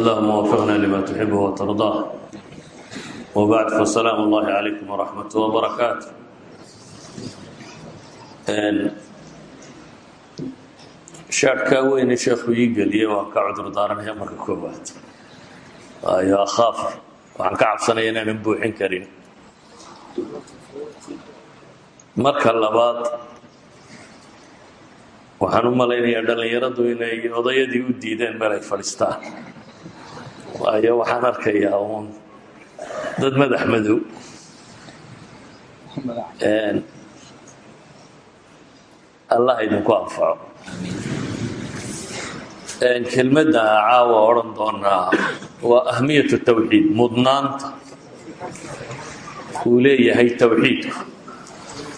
allahuma wafiqna lima tuxibu watardaa wbacd fasalaamu اllahi calaykum waraxmat wbarakaatu shaadhkaa weyne sheekhu ii geliyey waan ka cudur daaranaya e marka koowaad. Waayo akhaaf waxaan ka cabsanaya inaanan buuxin marka labaad waxaan u malaynayaa dhallinyaradu inay odayadii u diideen meel ay fadhiistaan waayo waxaan arkayaa uun. Dad madax madow allah idinku anfaco. Kelmadda caawa odhan doonaa waa ahmiyatu tawxiid mudnaanta. Uu leeyahay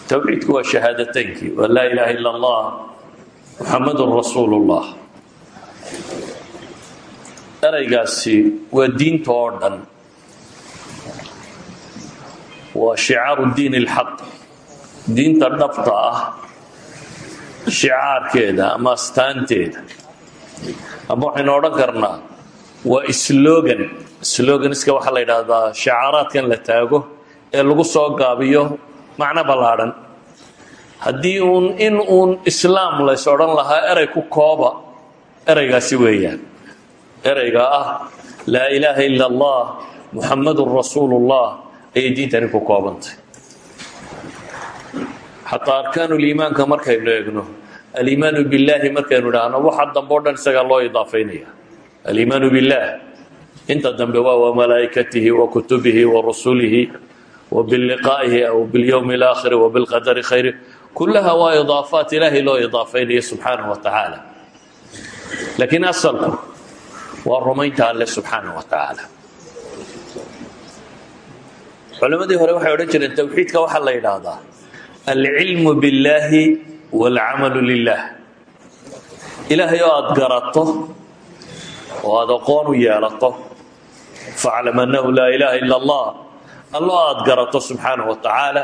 tawxiidku waa shahaadataynkii waa laa ilaaha ila allah muxamadun rasuulu eraygaasi waa diinta oo dhan. Waa shicaaru diin ilxaq diinta dhabta ah shicaarkeeda ama astaanteeda. Ama waxaynu odhan karnaa waa slogan. Sloganiska waxaa la yidhaahdaa shicaaraadkan la taago ee lagu soo gaabiyo macno ballaadhan haddii uun in uun islaam lays odhan lahaa erey ku kooba ereygaasi weeyaan ereyga ah laa ilaaha ila allah muxamadun rasuulullah ayay diintani ku koobantay. Xataa arkaanuliimaanka markaynu eegno aliimaanu billaahi markaynu idhaahno waxa dambe o dhan isagaa loo idaafaynaya aliimaanu billaah inta dambe waa wa malaa'ikatihi wa kutubihi wa rusulihi wa biliqaa'ihi aw bilyowmi alaakhiri wa bilqadari khayri. Kullaha waa idaafaat ilaahay loo idaafaynaya subxaanahu wa tacaala. Laakiin asalku waa rumaynta alle subxaanahu wa tacaala. Culammadii hore waxay odhan jireen tawxiidka waxaa la yidhaahdaa alcilmu billaahi waalcamalu lilah ilaahay oo aada garato oo aada aqoon u yeelato faclam annahu laa ilaaha ila allah allo aada garato subxaanahu wa tacaala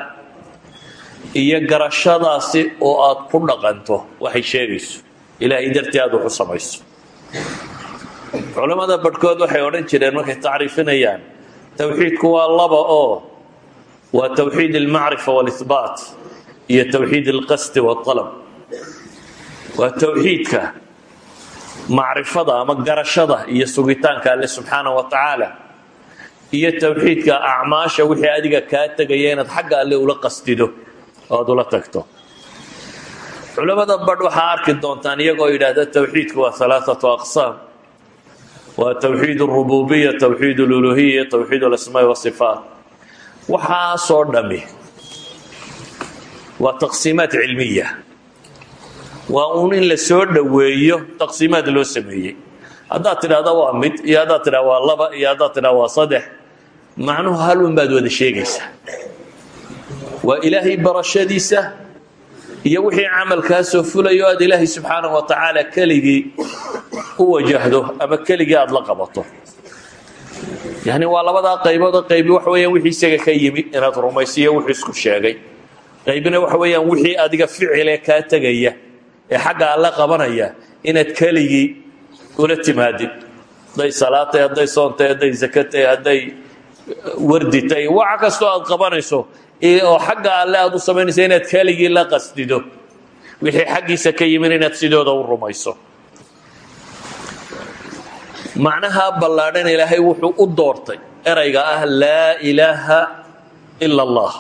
iyo garashadaasi oo aad ku dhaqanto waxay sheegayso. Ilaahay dartii aad wax samayso culammada badhkood waxay odhan jireen markay tacriifinayaan towxiidku waa laba oo waa towxiid almacrifa waalihbaat iyo towxiid alqasdi waalab waa towxiidka macrifada ama garashada iyo sugitaanka alle subxaanahu wa tacaala iyo towxiidka acmaasha wixii adiga kaa tegaya inaad xagga alle ula qasdido oo aad ula tagto. Culamada badh waxaa arki doontaan iyagoo yidhaahda towxiidku waa alaaatu aqsaam waa towxiid arububiya towxiid aluluhiya towxiid alasmaa wasifaat waxaasoo dhami. Waa taqsiimaad cilmiya waa uun in la soo dhoweeyo taqsiimaad loo sameeyey. Haddaad tidhahda waa mid iyo waa laba iyo waa saddex macnuhu halun baad wada sheegaysaa. Waa ilaahay barashadiisa iyo wixii camalkaasoo fulayo aad ilaahay subxaanahu wa tacaala keligii u wajahdo ama keligii aada la qabato. Yani waa labadaa qaybood qaybi waxa weyaan wixii isaga ka yimi inaad rumaysiyo wuxuu isku sheegay. Qaybina waxa weeyaan wixii adiga ficile kaa tegaya ee xagga alla qabanaya inaad keligii ula timaadid. Hadday salaatay hadday soontay hadday zakatay hadday warditay waxa kastoo aad qabanayso oo xagga alle aad u samaynaysa inaad keligii la qasdido. Wixii xaggiisa ka yimin inaad sidooda u rumayso. Macnaha ballaadhan ilaahay wuxuu u doortay erayga ah laa ilaaha ila allah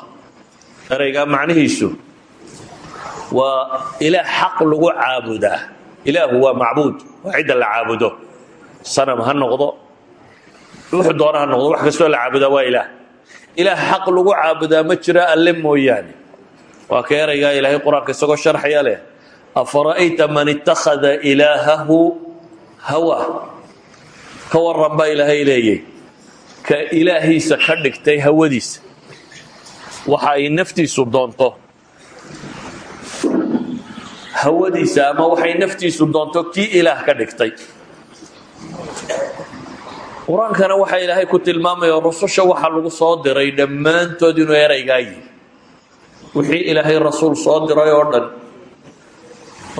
eraygaa macnihiisu waa ilaah xaq lagu caabudaa. Ilaahu waa macbuud waa la caabudo. Sanam ha wuxuu doona noqdo wax kastoo la caabudaa waa ilaah ilaah xaq lagu caabudaa ma jiro alle mooyaane. Waa ka eraygaa ilaahay qur'aanka isagoo sharxaya leh afara'ayta man ittakhada ilaahahu hawa? Ka waran baa ilaahay leeyay ka ilaahiisa ka dhigtay hawadiisa. Waxa ay naftiisu doonto. Hawadiisa ama waxay naftiisu doonto kii ilaah ka dhigtay qur'aankana waxaa ilaahay ku tilmaamaya rususha waxaa lagu soo diray dhammaantood inuu eraygaa wixii ilaahay rasuul soo diray oo dhan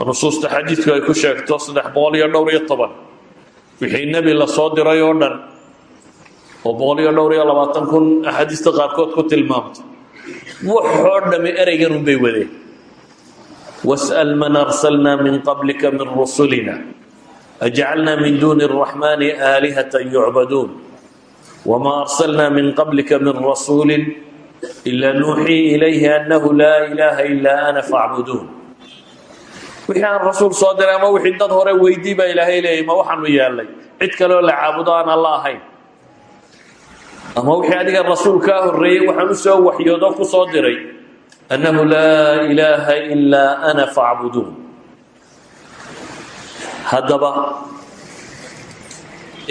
nusuusta xadiidku ay ku sheegto saddex boqol iyo dhowr iyo toban. Wixii nebi la soo diray oo dhan oo boqol iyo dhowr iyo labaatan kun axaadiista qaarkood ku tilmaamtay waxoo dhami ereygan unbay wadeen. Was'al man arsalnaa min qablika min rusulina ajcalnaa min duuni الraxmani aalihata yucbaduun wma arsalnaa min qablika min rasuuli ila nuuxii ilayhi annahu laa ilaaha ilaa ana facbuduun wixii aan rasuul soo diray ama wixii dad hore weydii baa ilaahay leeyay ma waxaanu yeelnay cid kaleoo la caabudo aan alla ahayn ama wixii adiga rasuul kaa horreeyey waxaan diray annahu laa ilaaha ilaa ana haddaba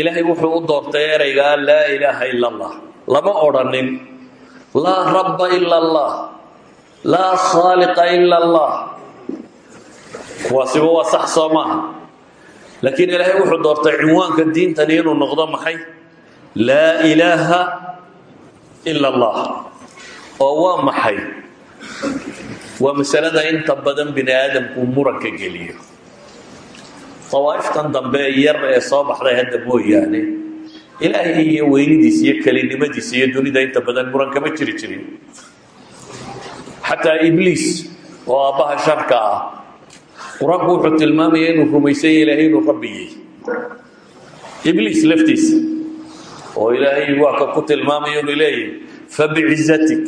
ilaahay wuxuu u doortay ereygaa laa ilaaha ila allah lama odrhanin laa rabba ila allah laa khaaliqa ila allah kuwaasiba waa sax soo maaha laakiin ilaahay wuxuu doortay cinwaanka diintani inuu noqdo maxay? Laa ilaaha ila allah oo waa maxay? Waa masalada inta badan bini aadamku muranka geliyo awaaiftan dambe yar ee soo baxday hadda mooyaane ilaahay iyo weynidiisa iyo kelinimadiisa iyo dunida inta badan muran kama jiri jirin. Xataa ibliis oo aabbaha sharka ah qur'aanku wuxuu tilmaamaya inuu rumaysanya ilaahay inuu rabbi yahy ibliis laftiisa oo ilaahay waa ka ku tilmaamaya inuu leeyahy fabicizatik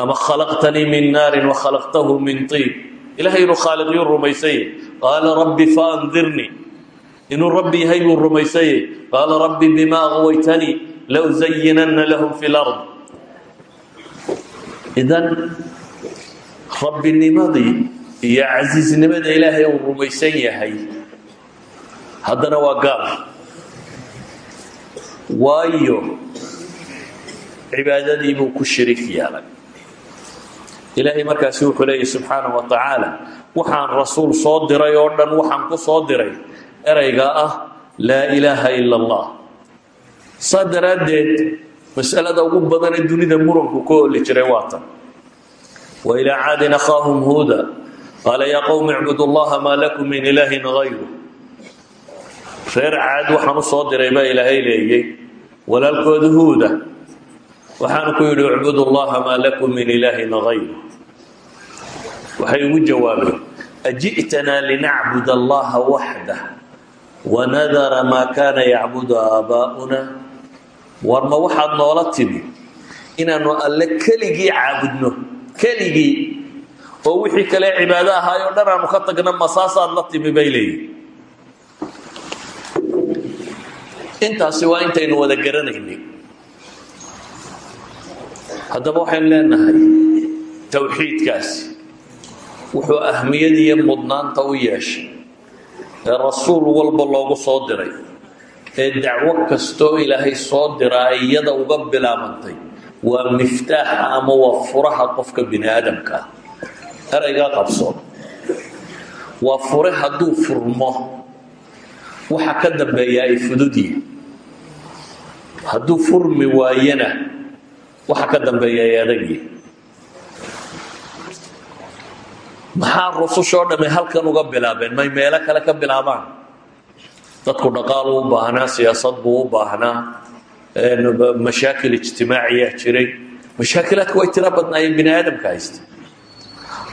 ama khalaqtanii min naarin wakhalaqtahu min tiib. Ilahay inuu khaaliqyo rumaysanya qaala rabbi faandirnii inuu rabbi yahay buu rumaysayey. Qaala rabbi bima aqwaytanii lausayinanna lahum fi lard idan rabbinimadii iyo casiisnimada ilaahay uu rumaysan yahay haddana waa gaal. Waayo cibaadadii buu ku shirik yeelay ilaahay markaasi wuxuu leeyahy subxaanaه wa tacaala waxaan rasuul soo diray oo dhan waxaan ku soo diray. Erayga ah laa ilaaha ila allah saa daraaddeed masalada ugu badan ee dunida muranku ka oli jiray waa wa wailaa caadin akhaahum huda qaala yaa qowmi icbudu llaha maa lakum min ilaahin hayru reer caad waxaan u soo diray baa ilaahay leeyey walaalkooda huuda. Waxaan ku yidhi icbudu llaha maa lakum min ilaahin hayru waxay ugu jawaabeen aji'tanaa linacbud allaha waxdah wanadara maa kaana yacbudu aabaa'una. War ma waxaad noola timi inaannu alle keligii caabudno keligii oo wixii kale cibaado ahaay o dhan aanu ka tagna masaasaad la timi bay leeyihiin intaasi waa intaynu wada garanaynay. Haddaba waxaynu leenahay towxiidkaasi wuxuu ahmiyad iyo mudnaanta u yeeshay ee rasuul walba loogu soo diray ee dacwo kastoo ilaahay soo diraa iyada uga bilaabantay waa miftaaxa ama waa furaha qofka bini aadamka ah eraygaa waa fure hadduu furmo waxa ka dambeeya ay fududyihin hadduu furmi waayana waxa ka dambeeya ay adagyihin maxaa rusushoo dhamme halkan uga bilaabeen? May meelo kale ka bilaabaan? Dadku dhaqaalu u baahnaa siyaasad buu u baahnaa. Mashaakil ijtimaaciyaa jiray. Mashaakilaadku way tiro badnaayeen bini aadamka haysta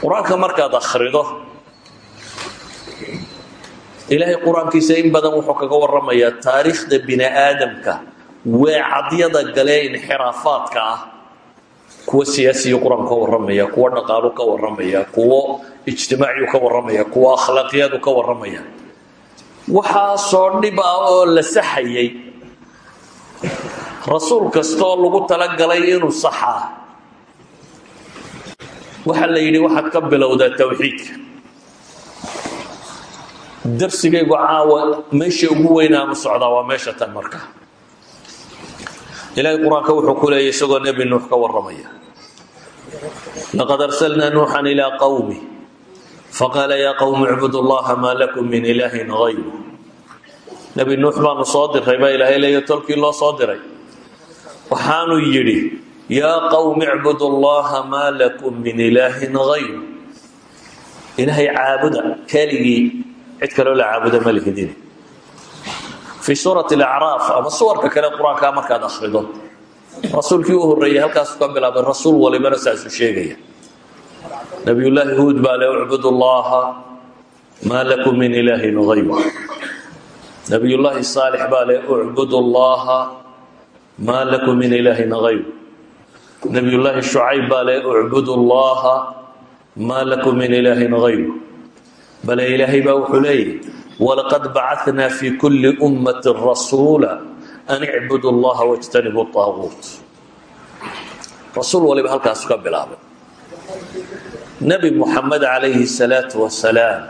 qur'aanka markaad akhrido ilaahay qur'aankiisa in badan wuxuu kaga waramayaa taariikhda bini aadamka. Weecadyada galee inxiraafaadka ah kuwo siyaasiyu qur'aanku ka warramaya kuwo dhaqaalu ka warramaya kuwo ijtimaaciyu ka warramaya kuwo akhlaaqiyadu ka warramaya. Waxaasoo dhib ah oo la saxayay. Rasuul kastaoo lagu talagalay inuu saxaa. Waxaa la yidhi waxaad ka bilowdaa towxiidka darsigaygu caawa meesha ugu weynaanu socdaa waa meesha tan marka. Ilaahay qur'aanka wuxuu ku leeyay isagoo nebi nuux ka warramaya laqad arsalnaa nuuxan ilaa qowmi faqaala yaa qowmi icbudu llaha maa lakum min ilaahin hayru nebi nuux baanu soo diray baa ilaahay leeya tolkii loo soo diray. waxaanu yidhi yaa qowmi icbudu llaha maa lakum min ilaahin hayru ilaahay caabuda keligii cid kaloo la caabuda ma lihidin fii suurati alacraaf ama suwarka kale qur'aankaa markaad akhrido rasuulkii u horreeyey halkaasu ka bilaabay rasuul walibana saasuu sheegaya. Nabiyullaahi huud baa le ucbud llaha maa lakum min ilaahin hayr nabiyullaahi saalix baa le ucbud llaha lakum min ilaahin hayr nabiyullaahi shucayb baa le ucbud llaha lakum min ilaahin hayr bale ilaahay baa wuxuu leeyahy walaqad fi kulli ummati rasuula an icbudu llaha wاjtanibu طaaguut rasuul waliba halkaasu ka bilaabay nebi muxamed calayhi الsalaatu wasalaam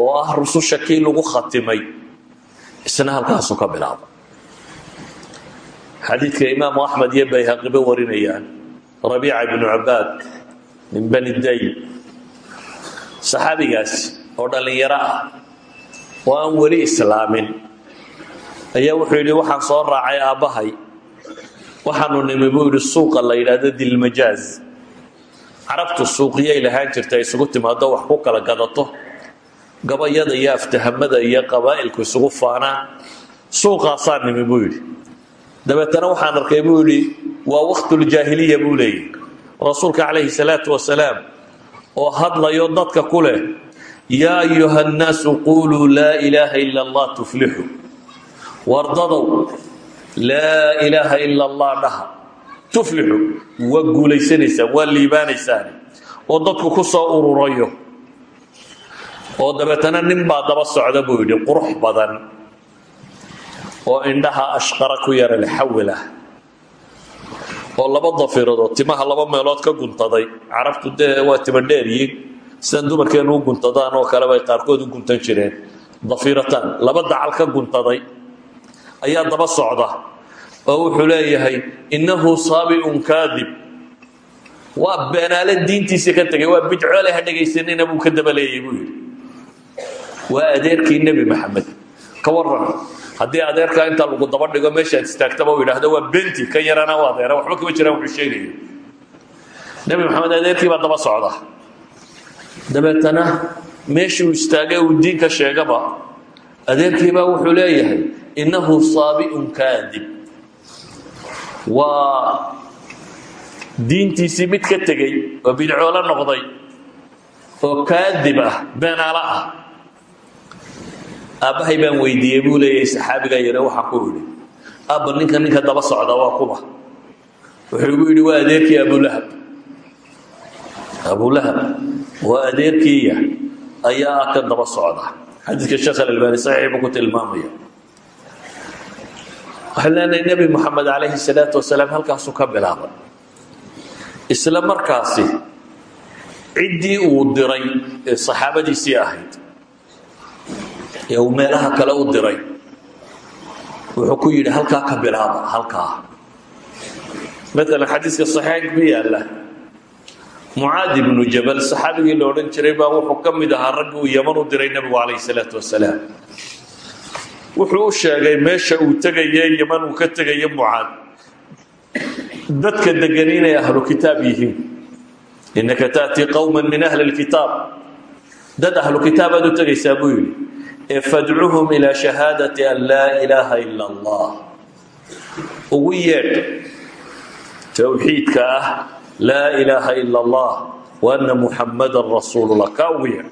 oo ah rususha kii lagu khatimay isna halkaasu ka bilaabay xadiidka imaamu axmed iyo bayhaqiba warinayaan rabiica ibnu cabaad min bani dayn saxaabigaas oo dhallinyaro ah oo aan weli islaamin ayaa wuxuu yidhi waxaan soo raacay aabbahay waxaanu nimi buu yidhi suuqa la yidhaahdo dilmajaaz carabtu suuqiyay lahaan jirta isugu timaado wax ku kala gadato. Gabayada iyo aftahamada iyo qabaa'ilku isugu faanaan suuqaasaa nimi buu yidhi. Dabeetana waxaan arkay buu yidhi waa waktuljaahiliya buu leeyahy rasuulka calayhi salaatu wasalaam oo hadlayo dadka ku leh yaa ayuha nnaasu quuluu laa ilaaha ila allah tuflixu wardadow laa ilaaha ila allah dhaha. Tuflixu waa guulaysanaysaan waa liibaanaysaan oo dadku ku soo ururayo. Oo dabeetana nin baa daba socda buu yidhi qurux badan oo indhaha ashqara ku yara lexawilah oo laba dafiradoo timaha laba meelood ka guntaday carabtu dee waa tima dheeryiin sidan dumarkeenu u guntadaan oo kale bay qaarkood u guntan jireen. Dafirataan laba dacal ka guntaday ayaa daba socda oo wuxuu leeyahay innahu saabiun kaadib. Waa beenaale diintiisa ka tegay waa bidcoole ha dhegaysanina buu ka daba buu yidhi. Waa adeerkii nebi maxamed. Ka waran haddii adeerkaa intaa lagu daba dhigo meeshaad istaagtaba u waa benti kan yarana u adeera waxba kama jiraan wuxuu sheegayo nebi maxamed adeerkii baa daba socda. Dabeetana meeshuu istaagay uu diinka sheegaba adeerkiibaa wuxuu leeyahay innahu saabiun kaadib waa diintiisii mid ka tegey oo bidcoolo noqday oo kaadib ah beenaalo ah. Aabbahay baan weydiiyey buu leeyahay saxaabigaa yare waxaa ku yidhi aabba ninka ninka daba socda waa kuba. Wuxuu igu yidhi waa adeerkii abulahab abulahab waa adeerkiiya ayaa ka daba socda. Xadiidka sheekh alalbaani saxiix buu ku tilmaamaya waxaan leenahay nebi moxamed calayhi salaatu wasalaam ka bilaabay. Isla markaasi ciddii uu diray ee saxaabadiisii ahayd ee uu kale u diray wuxuu ku yidhi halkaa ka bilaaba halkaa. Maalan xadiiska saxiix ku yaalla mucaad ibnu jabal saxaabigii la odhan jiray baa wuxuu ka mid ahaa yaman u diray nebigu calayhi salaatu wasalaam wuxuu u sheegay meesha uu tegaye yaman uu ka tegayo mucaad dadka degan inay ahlu kitaab yihiin. Innaka ta'tii qowman min ahli lkitaab dad ahlu kitaabaad u tegaysaa buu yidhi ee fadcuhum ilaa shahaadati an laa ilaaha ila allah. Ugu yeedh towxiidka ah laa ilaaha ila allah wa anna muxammadan rasuulullah. Kaa ugu yeedh.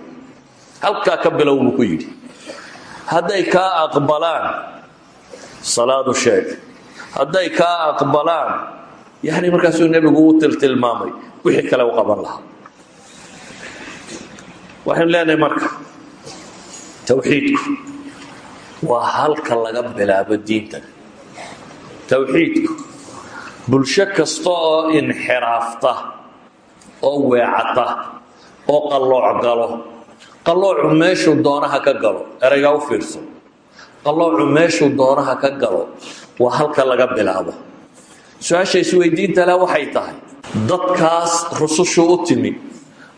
Halkaa ka bilow ku yidhi hadday kaa aqbalaan salaadu sheeg. Hadday kaa aqbalaan yani markaasuu nebigu u tiltilmaamay wixii kale u qaban lahaa. Waxaynu leenahay marka towxiidku waa halka laga bilaabo diintan towxiidku bulsho kasta oo inxiraafta oo weecata oo qallooc galo qalloocu meeshuu doonaha ka galo eraygaa u fiirso. Qalloocu meeshuu doonaha ka galo waa halka laga bilaabo. Su'aasha isweydiinta waxay tahay dadkaas rusushu u timi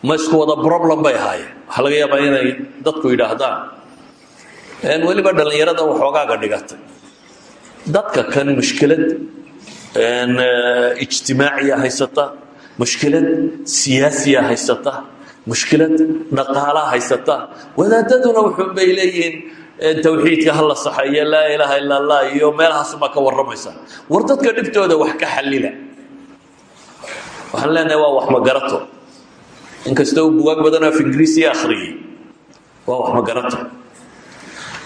ma isku wada problem bay ahaayeen. Waxaa laga yaabaa inay dadku yidhaahdaan weliba dhallinyarada waxoogaaga dhigatay. Dadka kan mushkilad ijtimaaciya haysata mushkilad siyaasiya haysata mushkilad dhaqaalaa haysata. Wadaadaduna wuxuun bay leeyihiin tawxiidka hala saxeeyo laa ilaaha illa allah iyo meelahaasumaa ka warramaysa. War dadka dhibtooda wax ka xallila waxaan leenahay waa wax magarato inkasta uu bugaag badan af ingiriisiya akhriyey waa wax magarato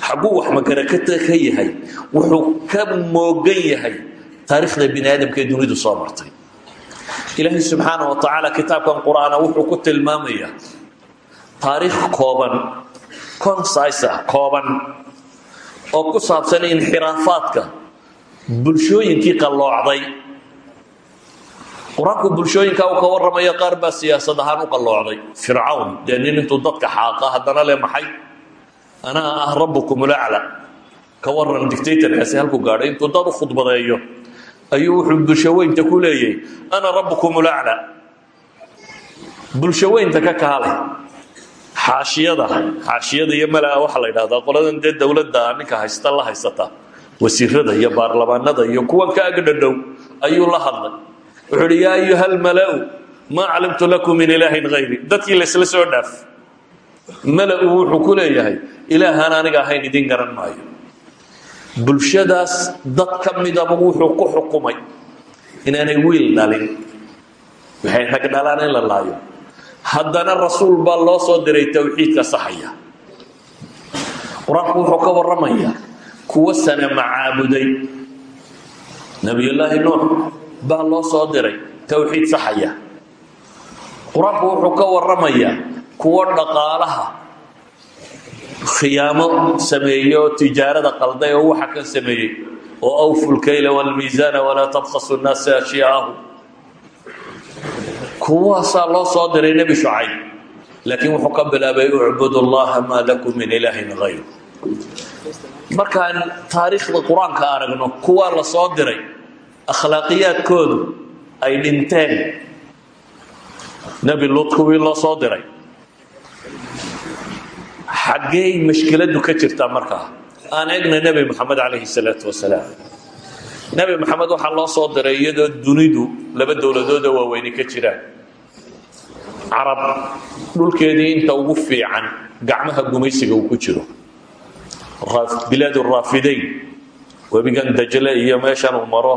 xagguu wax magarakata ka yahay wuxuu ka moogan yahay taariikhda bini aadamka dunidu soo martay ilaahay subxaana wa tacaala kitaabkan qur'aana wuxuu ku tilmaamayaa taariikh kooban concise ah oo ku saabsan inxiraafaadka bulshooyinkii qalloocday. Qur'aanku bulshooyinka uu ka warramayo qaar baa siyaasad ahaan u qalloocday. Fircawn dee nin intuu dadka xaaqa haddana le maxay? Anaa ah rabbukum ulacla ka waran dictatorkaasi halku gaadhay intuu dad u khudbadeeyo ayuu wuxuu bulshaweynta ku leeyahay ana rabbukum ulacla bulshaweynta ka kaalay xaashiyada xaashiyada iyo malaa waxaa la yidhahdaa qoladan dee dowladda ninka haysta la haysata. Wasiirada iyo baarlamaanada iyo kuwan ka agdhadhow ayuu la hadlay. Wuxuu uhi yaa ayuha almala-u maa calimtu lakum min ilaahin hayri dadkii laysla soo dhaaf. Mala-u wuxuu ku leeyahay ilaahaan aniga ahayn idiin garan maayo bulshadaas dad ka midaba wuxuu ku xukumay inaanay wiil dhalin. Waxay rag dhalaan in la laayo? Haddana rasuul baa loo soo diray towxiidka saxaya. Qur'aanku wuxuu ka warramayaa kuwa sana macaabuday nebiyullaahi nuux baa loo soo diray towxiid saxaya. Qur'aanku wuxuu ka warramayaa kuwo dhaqaalaha khiyaamo sameeyey oo tijaarada qalday oo waxa kan sameeyey oo awfu lkayla wاlmiisaana walaa tabkhasu nnaasa ashyaa'ahu kuwaasaa loo soo diray nebi shucayb laakiin wuxuu ka bilaabay ucbud اllaha maa lakum min ilaahin hayr markaan taariikhda qur'aanka aragno kuwaa la soo diray? Akhlaaqiyaadkoodu ay dhinteen. Nebi luud kuwii loo soo diray xaggey mashkiladu ka jirtaa markaa aan egna nebi moxamed calayhi salaatu wasalaam nebi moxamed waxaa loo soo diray iyadoo dunidu laba dowladoodoo waaweyni ka jiraan. Carab dhulkeedii inta ugu fiican gacmaha gumaysiga uu ku jiro. Bilaad raafidayn webigan dajle iyo meeshan uu maro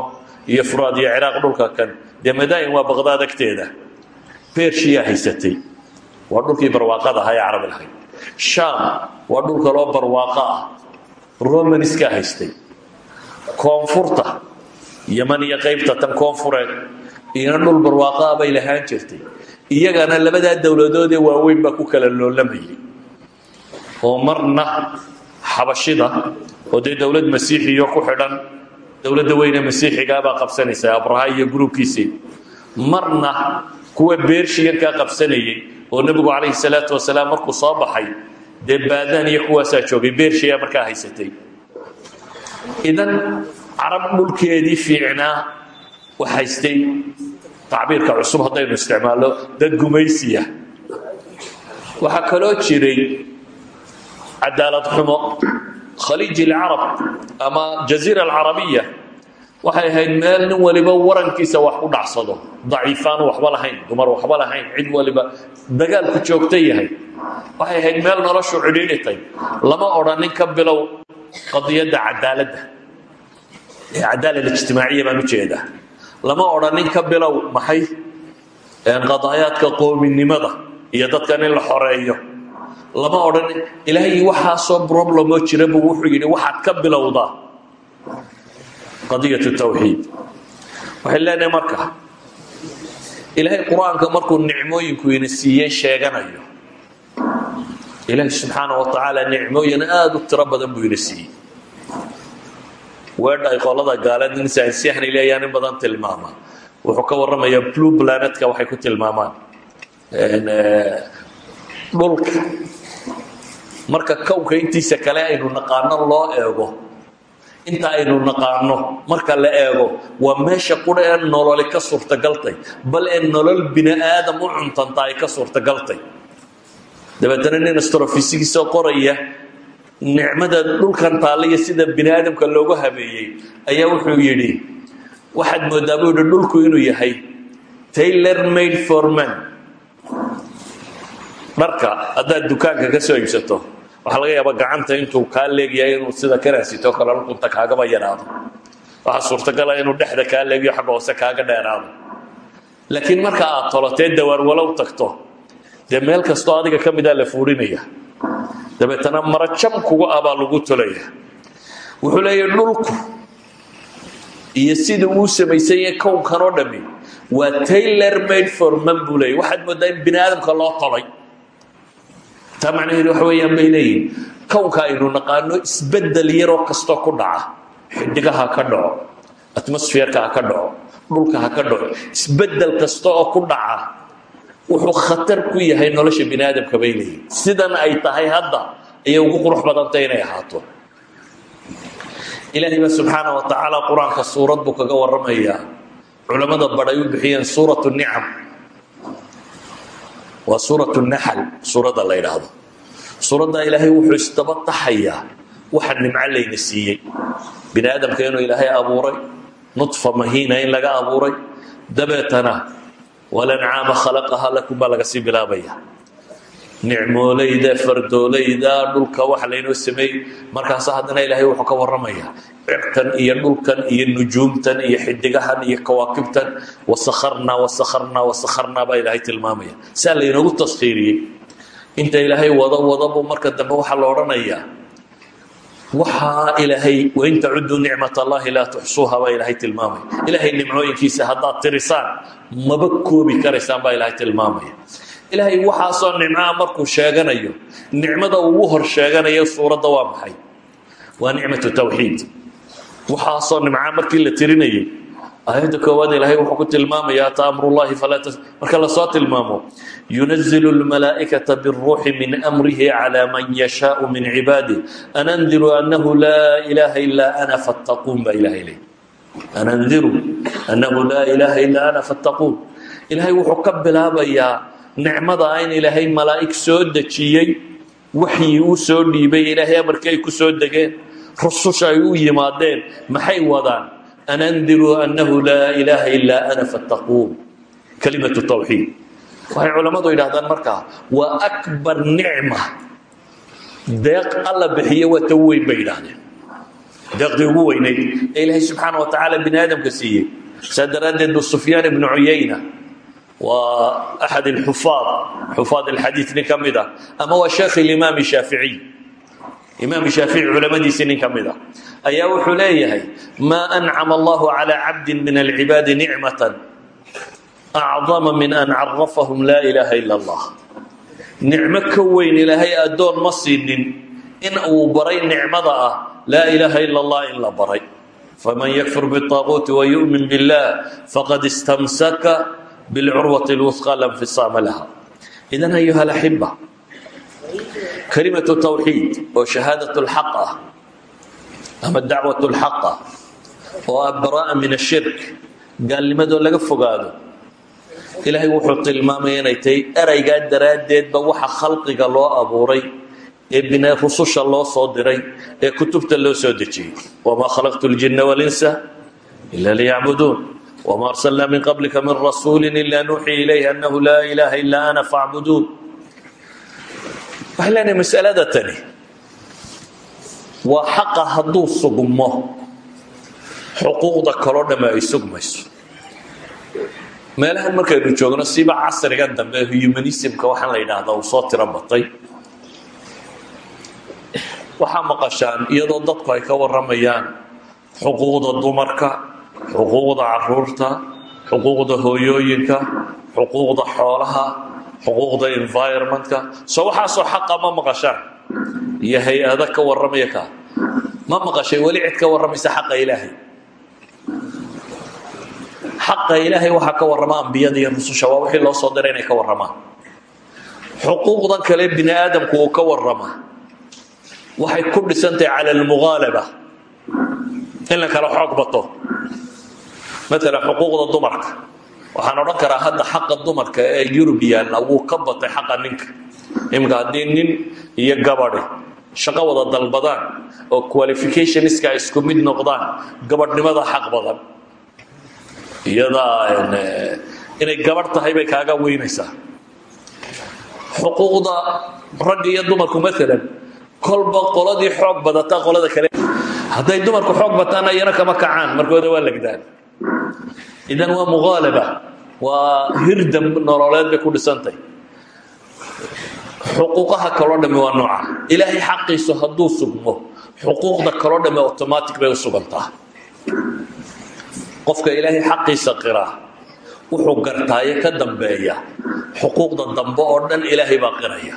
iyo furaad iyo ciraaq dhulka kan. Dee waa baqdaad agteeda. Bershiyaa haysatay. Waa dhulkii barwaaqada ahaa ee lahayd sham waa dhul kaloo barwaaqo ah. Romaniskaa haystay. Koonfurta yaman iyo qaybta tan koonfureed iyona dhul barwaaqo ah bay lahaan jirtay. Iyagana labadaa dowladoodee waaweyn baa ku kala loolamayay oo marna xabashida oo dee dowlad masiixiyo ku xidhan dowladda weyne masiixigaabaa qabsanaysa abraha iyo gruubkiisii. Marna kuwa beershiyankaa qabsanayay oo nebigu calayhi salaatu wasalaam markuu soo baxay dee baadaan iyo kuwaasaa joogay beershiyaa markaa haysatay. Idan carab dhulkeedii fiicnaa wax haystay tacbiirka cusub haddaynu isticmaalno dad gumaysiya. Waxaa kaloo jiray cadaalad xumo. Khaliij alcarab ama jaziira alcarabiya waxay ahayd meel nin waliba warankiisa wax ku dhacsado. Daciifaanu waxba lahayn dumar waxba lahayn cid waliba dagaalku joogta yahay. Waxay ahayd meel noloshu cidhiidhitay. Lama odhanin ka bilow qadiyadda cadaaladda. Cadaalad ijtimaaciya baan u jeedaa lama odhanin ka bilow maxay? Qadaayaadka qoominimada iyo dadkan in la xoreeyo. Lama odhanin ilaahay waxaasoo problemoo jira buu wuxuu yidhi waxaad ka bilowdaa qadiyat tawxiid waxay leenahay marka ilaahay qur'aanka markuu nicmooyinku ina siiyey sheeganayo ilaahay subxaana wa tacaala nicmooyin aada u tiro badan buu ina siiyey. Weedha ay qolada gaaleed nin saansiyahan leeyaan in badan tilmaama wuxuu ka warramayaa blue planetka waxay ku tilmaamaan. Dhulka. Marka kownka intiisa kale aynu naqaano loo eego inta aynu naqaano. Marka la eego waa meesha qura ee nololi ka suurtagaltay bal ee nolol bini aadam u cuntanta ay ka suurtagaltay. Dabeetana nin astrofisigiisoo qoraya nicmada dhulkan taallaiyo sida bini aadamka loogu habeeyey ayaa wuxuu yidhi waxaad moodaa buu yidhi dhulku inuu yahay taylor made for man dharka haddaad dukaanka ka soo iibsato waxaa laga yaaba gacanta intuu kaa leegyahay inuu sida karaasitoo kale lukunta kaagaba yaraado. Waxaa suurtagala inuu dhexda kaa leegiyo xagga kaaga dheeraado. Laakiin marka aad tolotee dawaarwalow tagto dee meel kastoo adiga ka midaa la fuurinaya. Dabeetana marajam kugu ah lagu tolaya. Wuxuu leeyahy dhulku iyo sida uu samaysan yahay kownkan oo dhami waa taylor made for man waxaad moodaa in bini loo tolay taa macnaheedu waxa weeyaan bay leeyihiin kownka aynu naqaano isbeddel yaroo kastoo ku dhaca. Xidigaha ka dhaco atmosferka ha ka dhaco dhulka ha ka dhaco isbeddel kasta oo ku dhaca wuxuu khatar ku yahay nolosha bini aadamka bay sidan ay tahay hadda ayay ugu qurux badantay inay ahaato. Ilaahay baa subxaana wa tacaala qur'aanka suurad buu kaga waramayaa culammada badhay u bixiyeen suurat nicam waa suurat naxal suuradda la yidhaahdo. Suuradda ilaahay wuxuu isdaba taxayaa waxa nimco layna siiyey. Bini aadamka inuu ilaahay abuuray nudfa mahiina in laga abuuray dabeetana walancaama khalaqaha lakum baa laga sii bilaabaya nicmoolayda fardoolayda dhulka waxa laynoo sameeyey markaasa haddana ilaahay wuxuu ka warramaya cirkan iyo dhulkan iyo nujuumtan iyo xidigahan iyo kawaakibtan. Wasakharnaa wasakharnaa wasakharnaa baa ilaahay tilmaamaya. Saa laynoogu taskhiiriyey inta ilaahay wado wadabu marka dambe waxaa la odhanayaa. Waxaa ilaahay wain tacuduu nicmat allahi laa tuxsuuha baa ilaahay tilmaamaya. Ilaahay nimcooyinkiisa haddaad tirisaan maba koobi karaysaan baa ilaahay tilmaamaya ilaahay waxaasoo nimcaha markuu sheeganayo nicmada ugu hor sheeganayo suuradda waa maxay? Waa nicmatu tawxiid. Waxaasoo nimcaha markii la tirinayay aayadda koowaad ilaahay wuxuu ku tilmaamaya ata amrullahi falaa marka la soo tilmaamo yunazilu lmalaa'ikata biruuxi min amrihi calaa man yashaau min cibaadih an andiruu annahu laa ilaaha ilaa ana fattaquun baa ilahay leey an andiru annahu laa ilaaha ilaa ana fattaquun. Ilaahay wuxuu ka bilaabayaa nicmada in ilaahay malaa'ig soo dejiyey waxyii uu soo dhiibay ilaahay amarkii ay ku soo degeen rususha ay u yimaadeen maxay wadaan? An annahu laa ilaaha ilaa ana fattaquun. Kalimatu tawxiid. Waxay culammadu yidhahdaan markaa waa akbar nicma. Deeq alla bixiye waa ta weyn bay yidhaahdeen. Deeqdii ugu weynayd ee ilaahay subxaana wa tacaala bini aadamka siiyey. Saa daraaddeed bu sufyaan ibnu waa axad xufaad xufaad alxadiid nin ka mid a ama waa sheekh ilimaam shaaficiy imaam shaafici culamadiisii nin ka mid a ayaa wuxuu leeyahay maa ancama allahu calaa cabdin min alcibaadi nicmatan acdama min an carafahum laa ilaaha ila allah nicmo ka weyn ilaahay addoon ma siinin in uu baray nicmada ah laa ilaaha ila allah in la baray faman yakfur biطaaquuti wayu'min billah faqad istamsaka bilcurwati lwuhqa la nfisaama laha idan ayuha laxiba kalimatu tawxiid oo shahaadat lxaq ah ama dacwat lxaq ah oo abara'a min ashirk gaalnimadoo laga fogaado ilaahay wuxuu tilmaamaya inay tahay eraygaa daraaddeedba waxa khalqiga loo abuuray ee rususha loo soo diray ee kutubta loo soo dejiyey wamaa khalaqtu ljinna walinsa ila liyacbuduun wma arslna min qablika min rasuuli ila nuuxii ilayh anahu laa ilaaha ilaa ana facbuduun waxay leenahay masalada tani waa xaqa hadduu sugmo xuquuqda kaloo dhamme ay sugmayso meelahan markaynu joogno siba casrigan dambe humanismka waxaan la yidhaahdaa uu soo tiro batay waxaa maqashaan iyadoo dadku ay ka waramayaan xuquuqda carruurta xuquuqda hooyooyinka xuquuqda xoolaha xuquuqda environmentka. Soo waxaasoo xaqa ma maqashaan. Iyo hay'ada ka warramaya ka. Ma maqashay weli cid ka warramaysa xaqa ilaahay. Xaqa ilaahay waxaa ka warrama ambiyada iyo rususha waa wixii loo soo diray inay ka warramaan. Xuquuqdan kale bini aadamku uu ka warrama. Waxay ku dhisantahay cala almughaalaba in la kala xoog bato maala xuquuqda dumarka. Waxaan odhan karaa hadda xaqa dumarka ee yurub yaalla wuu ka batay xaqa ninka. Iminka haddii nin iyo gabadi shaqo wada dalbadaan oo qualificationska ay isku mid noqdaan gabadhnimada xaq badan. Iyadaa inay gabadh tahay bay kaaga weynaysaa. Xuquuqda ragga iyo dumarku maalan kolba qoladii xoog badataa qolada kale. Hadday dumarku xoog bataana iyana kama kacaan idan waa muqaalaba waa hirdam nololeed bay ku dhisantay. Xuquuqaha kaloo dhami waa nooca. Ilaahay xaqiisu hadduu sugmo xuquuqda kaloo dhami automatic bay u sugantaa. Qofka ilaahay xaqiisa qiraa wuxuu gartaayo ka dambeeya. Xuquuqda dambe oo dhan ilaahay baa qiraya.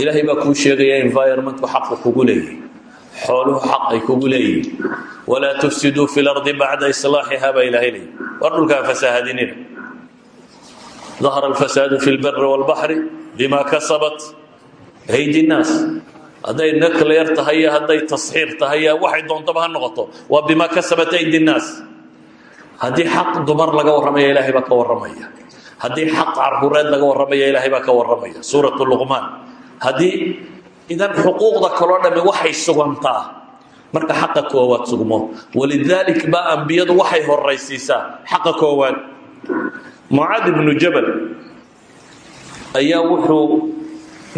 Ilaahay baa kuu sheegaya environmentku xaqu kugu leeyahy xooluhu xaq ay kugu leeyihiin walaa tufsiduu fi lardi bacda islaaxiha baa ilaahay leeyahy war dhulkaan fasaahadinina ظahara alfasaadu fi lbari wاlbaxri bima kasabat aydi nnaas. Hadday nuclear tahay iyo tasxiir tahay waxay doontaba noqoto. Waa bima kasabat aydi nnaas. Haddii xaq dumar laga warramaya ilaahay baa ka warramaya. Haddii xaq carhureed laga warramaya ilaahay baa ka warramaya. Suurat luqmaan. Haddii idan xuquuqda kaloo dhami waxay sugantaa. Marka xaqa koowaad sugmo. Walidaalik baa ambiyadu waxay horaysiisaa xaqa koowaad. Mucaad ibnu jabal ayaa wuxuu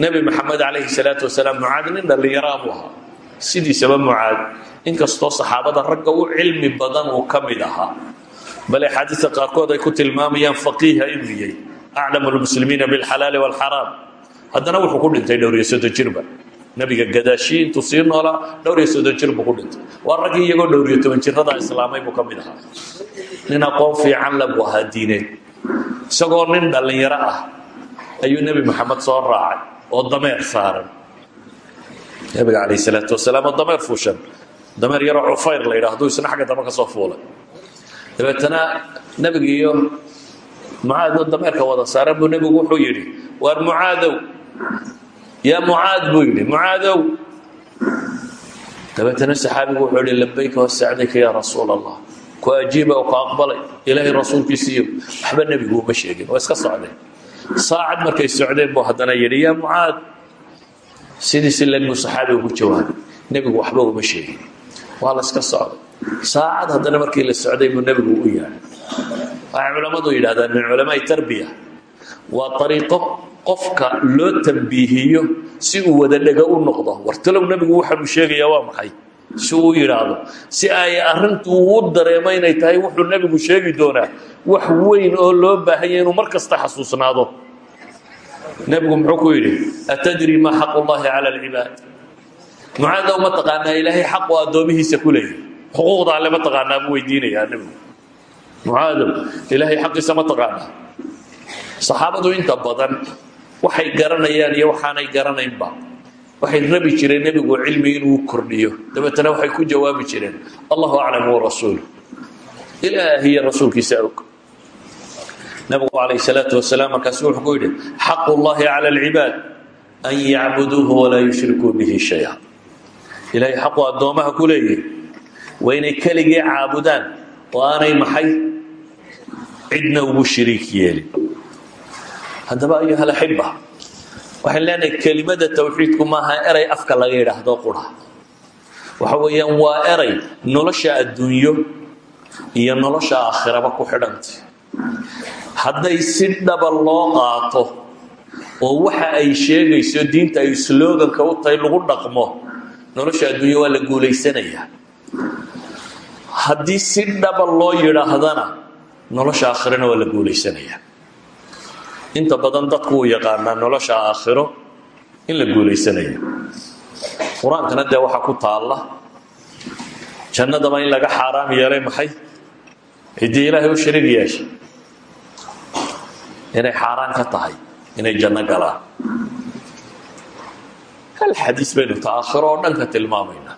nebi maxamed calayhi salaatu wasalaam mucaad nin dhallinyaraa buu ahaa sidiisaba mucaad inkastoo saxaabada ragga u cilmi badan uu ka mid ahaa. Bale axaadiista qaarkood ay ku tilmaamayaan faqiiha inuu yahay aclamu lmuslimiina bilxalaali waalxaraam. Haddana wuxuu ku dhintay dhowr iyo soddon jirba nabiga gadaashii intuu sii noolaa dhowr iyo soddon jir buu ku dhintay. Waa raggii iyagoo dhowr iyo toban jirada islaamay buu ka mid ahaa. Nin aqoon fiican le buu ahaa diineed isagoo nin dhallinyaro ah ayuu nebi maxamed soo raacay oo dameer saaran. Nabiga calayh salaatu wasalaam oo dameer fuushan. Dameer yaroo cufayr la yidhaahdo isna xagga dambe ka fuulay. Dabeetana nebiga iyo mucaadoo dameerka wada saaran buu nebigu wuxuu yidhi waar mucaadow yaa mucaad buu yidhi mucaadow. Dabeetana saxaabigu wuxuu yihi labayka wasacdayka yaa rasuul allah ku ajiiba oo ku aqbalay ilaahay rasuulkiisiiyo waxba nebigu uma sheegin. Waa iska socdeen saacad markay socdeen buu haddana yidhi yaa mucaad sidiisi leg buu saxaabigu ku jawaabay nebigu waxba uma sheegin. Waa la iska socday. Saacad haddana markii la socday buu nebigu u yaadhay waxay culammadu yidhahdaan min culamaai tarbiya waa ariiqo qofka loo tambiihiyo si uu wada dhego u noqdo. Wartalow nebigu waxaanuu sheegayaa waa maxay? Si uu yidhaahdo. Si ay arintu u dareemo inay tahay wuxuu nebigu sheegi doonaa wax weyn oo loo baahanya inuu mar kasta xasuusnaado. Nebigu muxuu ku yidhi atadri maa xaq ullahi cala alcibaad mucaadow ma taqaanaa ilaahay xaqu addoomihiisa ku leeyahy xuquuqda alle ma taqaanaa buu weydiinayaa nebigu. Mucaadow ilaahay xaqiisa ma taqaanaa saxaabadu inta badan waxay garanayaan iyo waxaanay garanaynba. Waxay rabi jireen nebigu cilmi inuu kordhiyo. Dabeetana waxay ku jawaabi jireen allahu aclam warasuul ilaahi iyo rasuulkiisa og nabigu calayh salaatu wasalaam markaasu wuxuu yidhi xaqu llahi cala alcibaad an yacbuduuhu walaa yushrikuu bihi shaya ilaahay xaqu addoomaha ku leeyihi inay keligii caabudaan oo aanay maxay? Cidna ugu shiriik yeelin haddaba ayuha laxiba waxaan leenahay kelimada tawxiidku maaha eray afka laga yidhaahdo qura waxa weeyaan waa eray nolosha adduunyo iyo nolosha aakhiraba ku xidhantay hadday si dhaba loo qaato oo waxa ay sheegayso diinta ay sloganka u tahay lagu dhaqmo nolosha adduunyo waa la guulaysanayaa haddii si dhaba loo yidhaahdana nolosha aakhirana waa la guulaysanayaa inta badan dadku uu yaqaanaa nolosha aakhiro in la guulaysanayo. Qur'aankana dee waxaa ku taalla jannadaba in laga xaaraam yeelay maxay? Ciddii ilaahay u shariig yeeshay inay xaaraan ka tahay inay janno galaan. Hal xadiis baynu ta aakhiro oo dhan ka tilmaamaynaa.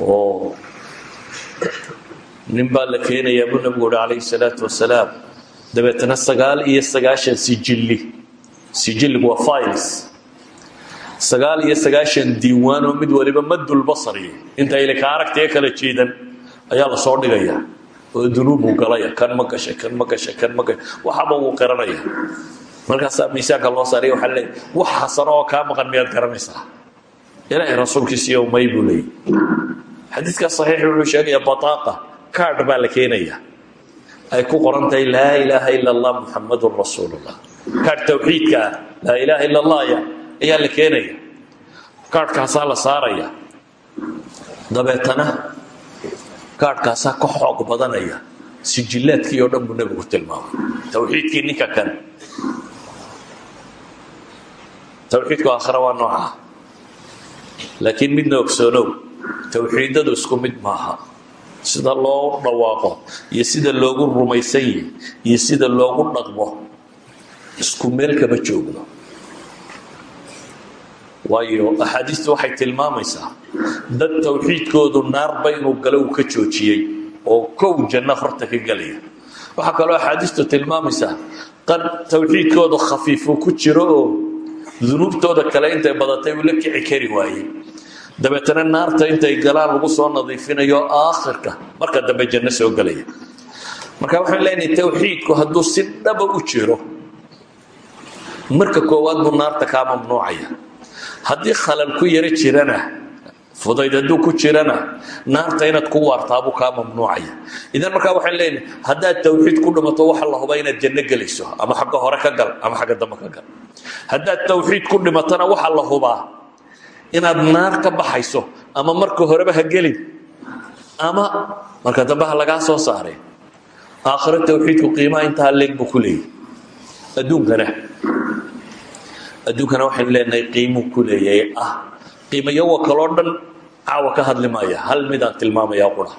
Oo nin baa la keenayaa buu nabigu uhi calayhi salaatu wasalaam dabeetana sagaal iyo sagaashan sijilli sijilligu waa files. Sagaal iyo sagaashan diiwaan oo mid waliba madulbasari inta ilika aragtiga kala jeedan ayaa la soo dhigaya. Oo dunuubuu galaya kan ma gashay kan ma gashay kan ma gashay waxaba wuu qiranaya. Markaasaa miisaanka loo saariya waxaa leeyahy wax hasano oo maqan miyaad garanaysaa? Ilaahay rasuulkiisiiyo umay buu leeyay xadiidkaas saxiix wuxuu sheegayaa bataaqa baa la keenaya ay ku qoran tahay laa ilaaha ila allah muxamadun rasuulullah kaadh tawxiidka ah laa ilaaha ila allah ya ayaa la keenaya. Kaadhkaasaa la saaraya. Dabeetana kaadhkaasaa ka xoog badanaya. Sijillaadkii oo dhan buu nebigu tilmaamay. Tawxiidkii ninka kan. Tawxiidku aakhira waa noocaa laakiin midna ogsoonow tawxiidadu isku mid maaha sida loo dhawaaqo iyo sida loogu rumaysan yahi iyo sida loogu dhaqmo isku meel kama joogno. Waayo axaadiistu waxay tilmaamaysaa dad tawxiidkoodu naarba inuu galo uu ka joojiyey oo kow janno horta ka gelaya waxaa kaloo axaadiistu tilmaamaysaa qad tawxiidkoodu khafiifuu ku jiro oo dunuubtooda kale intay badatay uu la kici kari waayey dabeetana naarta intay galaan lagu soo nadiifinayo aakhirka marka dambe janno soo gelaya. Marka waxaan leenahay tawxiidku hadduu si dhaba u jiro marka koowaad buu naarta kaa mamnuucaya. Haddii khalal ku yaro jirana fudayd ku jirana naarta inaad ku waartaabuu kaa mamnuucaya. Idan markaa waxaan leenahay haddaad tawxiid ku dhimato waxa la hubaa inaad janno gelayso ama xagga hore ka gal ama xagga dambe ka gal. Haddaad tawxiid ku dhimatona waxa la hubaa inaad naar ka baxayso ama marka horeba ha gelin ama marka dambe ha lagaa soo saareen aakhiro tawxiidku qiimaha intaa leeg buu ku leeyahy adduunkana adduunkana waxaynu leenahay qiimuu ku ah qiimayawa kaloo dhan caawa ka hadli maaya. Hal midaan tilmaamayaa qura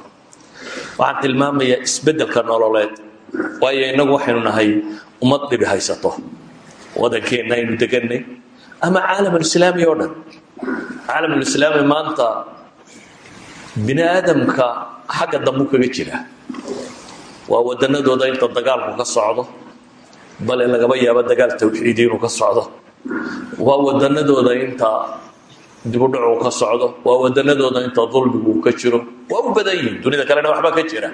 waxaan tilmaamayaa isbeddelka nololeed. Waayo innagu waxaynu nahay ummad dhibi haysato. Wadankeenna aynu deganay ama caalamulislaami oo dhan caalamulislaami maanta bini aadamka dambu kaga jira. Waa wadanadooda inta dagaalku ka socdo bale lagaba yaabo dagaal tawxiidi inuu ka socdo. Waa wadanadooda inta dibudhacu ka socdo waa wadanadooda inta dulmigu ka jiro. Waa u badan dunida kalena waxba ka jira.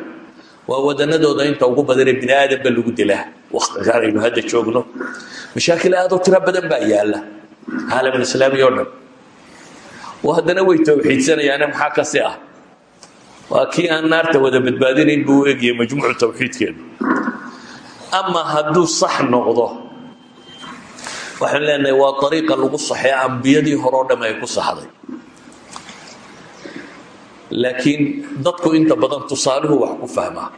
Waa wadanadooda inta ugu badanee bini lagu dilaa waktigaan aynu hadda joogno. Mashaakil aad u tiro baa yaalla caalamulislaami oo haddana way tawxiidsanayaane maxaa kasi ah? Waa kii aan naarta wada badbaadinayn buu u egiyay majmuucu tawxiidkeedu. Ama hadduu sax noqdo waxaan leenahay waa ariiqa lagu saxee ambiyadii hore o dham ay ku saxday. Laakiin dadku inta badan tusaaluhu wax ku fahmaa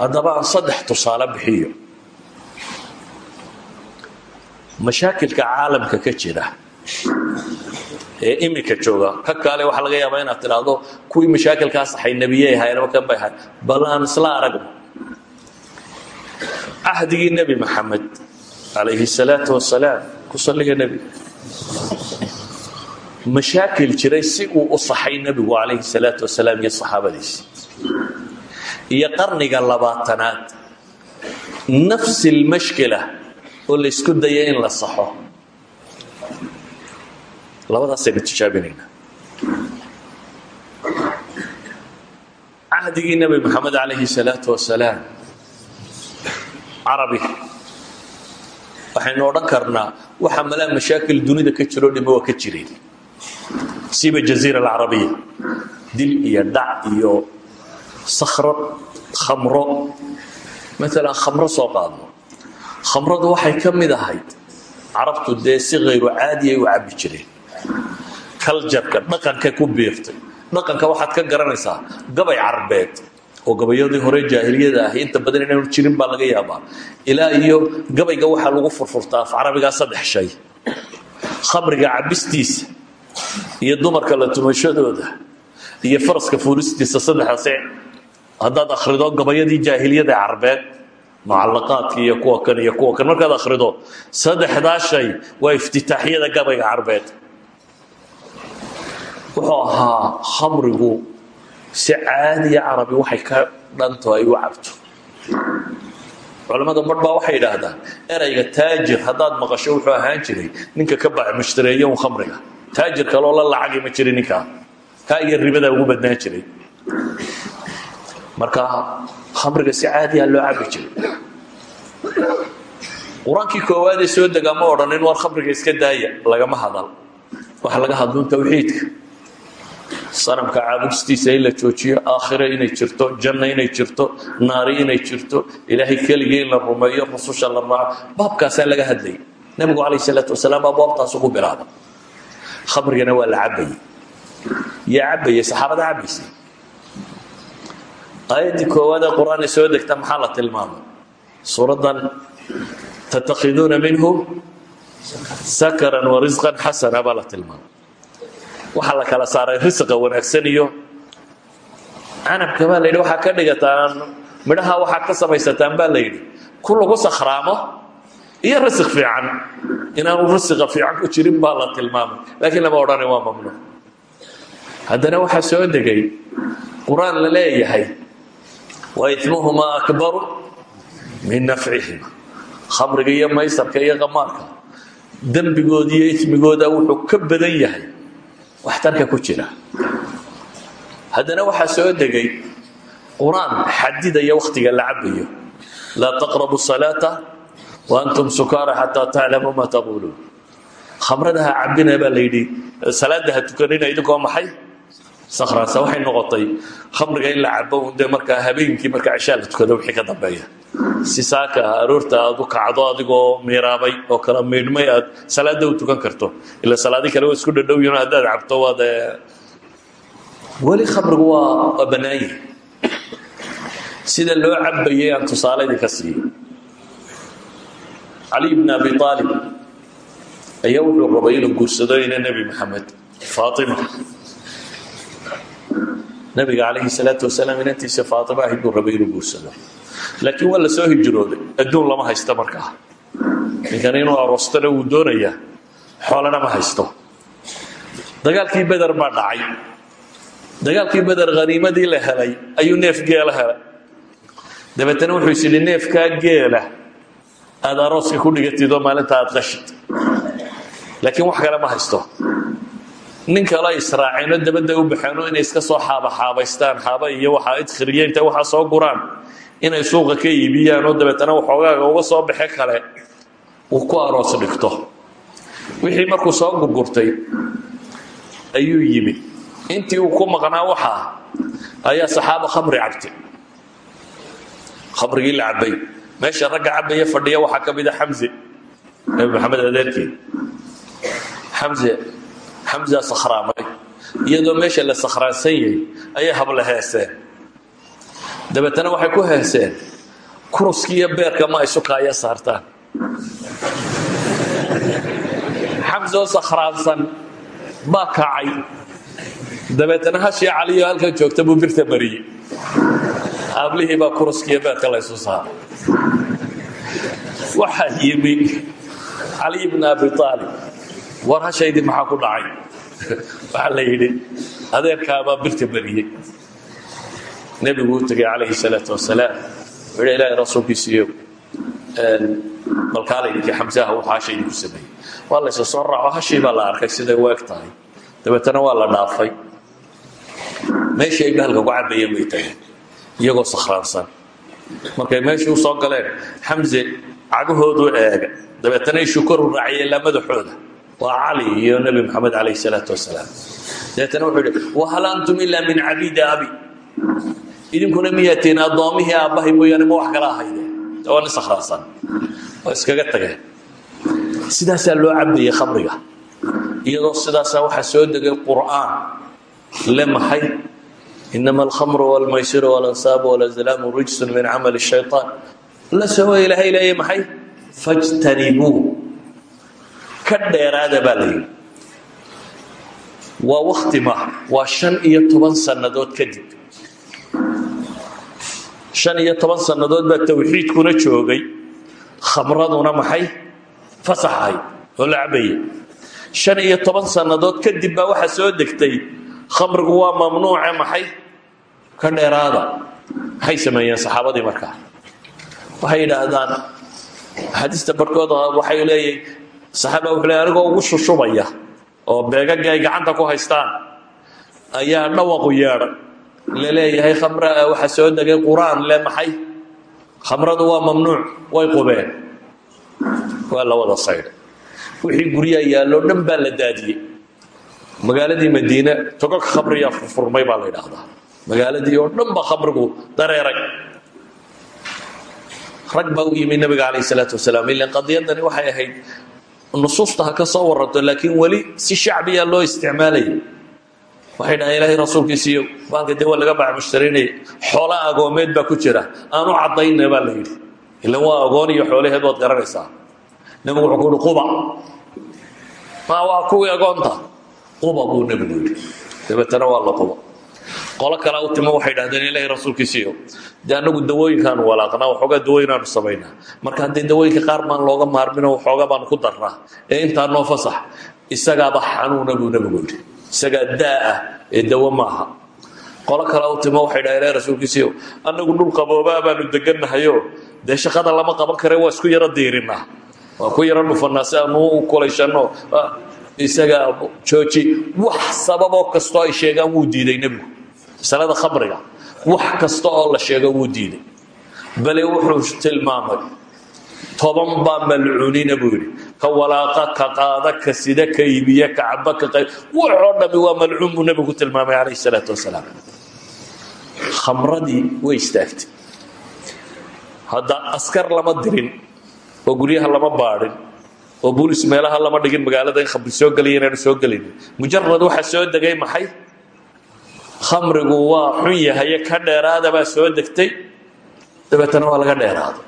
haddaba aan saddex tusaale bixiyo. Mashaakilka caalamka ka jira ee iminka jooga. Ka kaale waxaa laga yaabaa inaad tidhaahdo kuwii mashaakilkaa saxay nebiyey ahaynama kan bay ahay bal aan isla aragno cahdigii nebi maxamed calayhi salaatu wasalaam ku salliga nebiga mashaakil jiray si uu u saxay nebigu calayhi salaatu wasalaam iyo saxaabadiisi iyo qarniga labaatanaad nafsi lmashkila oo la ysku daya in la saxo labadaasaynu tijaabinaynaa cahdigii nebi maxamed calayhi salaatu wasalaam carabi waxaynu odhan karnaa waxa malaa mashaakil dunida ka jiroo dhime waa ka jireen siiba jaziira alcarabiya dil iyo dhac iyo sakhrad khamro. Maalan khamro soo qaadno. Khamradu waxay ka mid ahayd carabtu dee si ay u cabbi jireen kaljarka dhaqanka ku biirtay dhaqanka waxaad ka garanaysaa gabay carbeed. Oo gabayadii hore jaahiliyada ahi. Inta badan inaanu jirin baa laga yaabaa. Ilaa iyo gabayga waxaa lagu furfurtaa af carabigaa saddex shay. Khamriga cabistiisa iyo dumarka la tumashadooda iyo faraska fuulistiisa saddexdaase haddaad akhrido gabayadii jaahiliyada carbeed mucalaqaadka iyo kuwa kan iyo kuwa kan. Markaad akhrido saddexdaa shay waa iftitaaxyada gabayga carbeed wuxuu ahaa khamrigu si caadiya carabi waxay ka dhanto ay u cabto. Culammada mar waxay idhaahdaan erayga taajir haddaad maqasho wuxuu ahaan jiray ninka ka bax mushtareeya un khamriga. Taajir kaloo la lacagi ma jirin ninkaa kaa iyo ribadaa ugu badnaan jiray. Marka khamriga si caadiya loo cabi jiray. Qur'aankii koowaadee soo degaa ma odhanin war khamriga iska daaya. Lagama hadal. Waxa laga hadlun tawxiidka sanamka caabudistiisa in la joojiyo aakhira inay jirto janna inay jirto naari inay jirto ilaahay keligii la rumeeyo rususha la raaco baabkaasaa laga hadlayay nebigu calayh salaatu wasalaam baa baabtaas ugu bilaaba khamrigana waa la cabayey yaa cabayey saxaabada cabaysay aayaddii koowaad ee qur'aan soo degta maxaa la tilmaamay? Suuraddan minhu sakaran wa risqan xasana baa la waxaa la kala saaray risqa wanaagsan iyo canabka baa la yidhi waxaa ka dhigataan midhaha waxaa ka samaysataan baa la yidhi ku lagu sakhraamo iyo risiq fiican. Inaanu risiqa fiican ku jirin baa la tilmaamay laakiin lama odhanay waa mamnuuc. Haddana waxaa soo degay qur'aan la leeyahay wa imuhumaa akbaru min nafcihima khamriga iyo maysarka qamaarka dembigooda iyo ismigooda wuxuu ka badan yahay waxtarka ku jira. Haddana waxaa soo degay qur'aan xadidaya wakhtiga la cabayo laa taqrabu salaata wa antum sukaara xataa taclamuu ma taquuluun khamrada ha cabina baa la yidhi salaada ha tukanina idinkoo maxay? Sakhraansa waxay noqotay khamriga in la cabo dee markaa habeenkii markaa cishaa la tukado wixii ka dambeeya si saaka aroorta aad u kacdo adigoo miiraabay oo kala miidhmay aad salaada u tukan karto. Ila salaadi kale waa isku dhadhowyin haddaad cabto waad weli khamrigu waa waa sida loo cabayay aan tusaaladii ka siiyey. Cali bn abi aalib ayaa wuxuu rabay inuu guursado ina nebi maxamed nabiga calayhi salaatu wasalaam inantiisa faatima ahayd buu rabay inuu laakiin waa la soo hijrooday. Adduun lama haysto markaa. Ninkan inuu aroostana wuu doonayaa. Xoolana ma haysto. Dagaalkii beder baa dhacay. Dagaalkii beder haniimadii la helay ayuu neef geela helay. Dabeetana wuxuu is yidhi neefkaa geela aada arooska ku dhigatid oo maalinta aad qashid. Laakiin wax kale ma haysto. Nin kale israaceenoo dabadda u baxeeno inay iska soo xaabaxaabaystaan xaaba iyo waxaa idkhiriya intay waxaa soo guraan inay suuqa ka iibiyaan oo dabeetana waxoogaaga uga soo baxe kale uu ku aroos dhigto. Wixii markuu soo gurgurtay ayuu yimi. Intii uu ku maqnaa waxaa ayaa saxaaba khamri cabtay. Khamrigii la cabay meesha ragga cabaya fadhiya waxaa ka mida xamse nebi maxamed adeerkii. Xamse xamsa sakhraamay. Iyadoo meesha la sakhraansan yahay ayay habla heeseen dabeetana waxay ku heeseen kuruski iyo beerka ma ay sukaaya saartaan. Xamsoo sakhraansan baa kacay. Dabeetana hashii caliyo halkan joogta buu birta mariyey aablihii baa kuruskiiyo beerka laysu saaray waxaa yimi cali bn abi aalib war hashaydii maxaa ku dhacay? Waxaa la yidhi adeerkaabaa birta mariyey nebigu u tegay calayhi salaatu wasalaam. Wuxuu yidhi ilaahay rasuulkiisiiyo balkaalay ninkii xamsaha wuxuu hashaydii ku sameeyey. Waa laysa soo raaco hashii baa la arkay siday u eg waa la dhaafay. Meeshii ay bahalka ku cabayeen bay iyagoo sakhraansan. Markay meeshii soo galeen xamse cagahoodu eega. Dabeetana ishuu kor u raaciyay ilaa madaxooda waa cali iyo nebi moxamed calayh salaatu wasalaam. Dabeetana wuxuu yidhi wahal antum ilaa min cabiidi abi idinkuna miyaatiin addoommihii aabbahay mooyaane ma wax kala ahaydeen waa nin sakhraansan oo iskaga tageen sidaasaa loo cabayay khamriga. Iyadoo sidaasaa waxaa soo degay qur'aan. Le maxay? Inama alkhamru walmaysiru walansaabu walazlaamu rijsun min camali shayطaan la soo ilaahay leeya maxay? Fajtanibuu ka dheeraada baa la yidhi. Waa wakti ma waa shan iyo toban sannadood kadib shan iyo toban sannadood baa tawxiidkuna joogay. Khamraduna maxay? Fasaxahay oo la cabayay shan iyo toban sannadood kadib baa waxaa soo degtay. Khamrigu waa mamnuuce maxay? Ka dheeraada. Maxay sameeyeen saxaabadii markaa waxay yidhaahdaan axaadiista barhkood waxay leeyahy saxaaba wuxuu leey anigoo ugu shushubaya oo beegaga ay gacanta ku haystaan ayaa dhawaqu yeedhay la leeyahay khamra waxaa soo degay qur'aan le maxay? Khamradu waa mamnuuc way qubeen. Waa wada saydhay wixii guryaha yaalloo dhan la daadiyey. Magaaladii madiine togolka khamriyaa furfurmay baa la yidhaahdaa. Magaaladii oo dhan khamrigu dareeray. Rag baa u nabiga calayh salaatu wasalaam. Ilan qadiyadani waxay ahayd nusuusta ka soo laakiin weli si shacbiya loo isticmaalaya waxay dhahaan ilaahay rasuulkiisiiyo baalka dee waa laga baca mushtaraynaya xoola agoomeed baa ku jira. Aanu caddayna baa la yidhi. Waa agoon iyo xoolaheed waad garanaysaa. Nebigu wuxuu ku uhi quba. Ma waa kuwii agoonta? Quba buu nebigu yidhi. Dabeetana quba qolo kale u timo waxay dhahdeen ilaahay rasuulkiisiiyo dee annagu dawooyinkaanu walaaqnaa waxoogaa dawooyinaanu samaynaa. Marka haddii dawooyinka qaar baan looga maarmino waxoogaa baanu ku darnaa. Ee intaa noo fasax isagaaba xanuuna buu nebigu isagaa daa ah ee dawo maaha. Qolo kale u timo waxay dhahdeen ilaahay rasuulkiisiiyo annagu dhul qaboobaa baanu degannahayo. Dee shaqada lama qaban kare waa isku yaro diirinaa waa ku yaro dhufanaa si aanu kulayshano isagaa jooji wax sababoo kastoo ay sheegaan wuu diiday nebigu. Masalada khamriga wax kasta oo la sheego wuu diiday. Bale wuxuu tilmaamay toban baa malcuunina buu yidhi ka walaaqa ka qaada ka sida ka iibiya ka caba ka waxoo dhami waa malcuun buu nebigu tilmaamay calayhi salaatu wasalaam. Khamradii way istaagtay. Hadda askar lama dirin oo guryaha lama baadhin oo bulis meelaha lama dhigin magaalada in khamri soo gelaya inaanu soo gelinin mujarad waxaa soo degay maxay? Khamrigu waa xun yahaye ka dheeraada baa soo degtay. Dabeetana waa laga dheeraado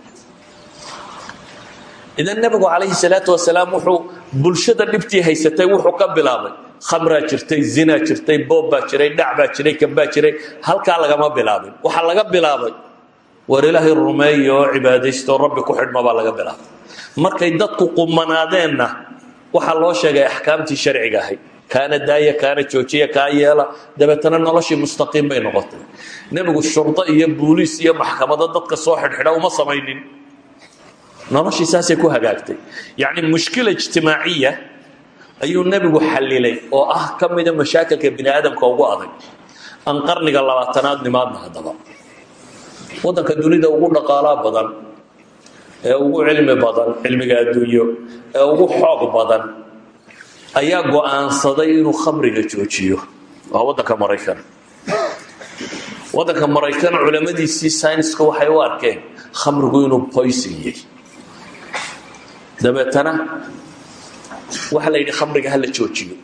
idan nebigu calayhi salaatu wasalaam wuxuu bulshada dhibtii haysatay wuxuu ka bilaabay. Khamraa jirtay zinaa jirtay boob baa jiray dhac baa jiray kambaa jiray halkaa lagama bilaabin. Waxaa laga bilaabay war ilaahay rumeeya oo cibaadaysto rabbi ku xidhma baa laga bilaabay. Markay dadku qumanaadeenna waxaa loo sheegay axkaamtii sharciga ahayd. Kaana daaya kaana joojiya kaa yeela. Dabeetana noloshii mustaqiim bay noqotay. Nebigu shurdo iyo buuliis iyo maxkamado dadka soo xidhxidha uma samaynin noloshii saasay ku hagaagtay. Yacni mushkila ijtimaaciya ayuu nebigu xallilay oo ah ka mida mashaakilka bini aadamka ugu adag. Aan qarniga labaatanaad nimaadna haddaba. Waddanka dunida ugu dhaqaalaa badan ee ugu cilmi badan cilmiga adduunyo ee ugu xoog badan ayaa go'aansaday inuu khamriga joojiyo. Waa waddanka maraykan. Waddanka maraykan culamadiisii sayniska waxay u arkeen khamrigu inuu poyson yahay dabeetana waxaa la yidhi khamriga ha la joojiyo.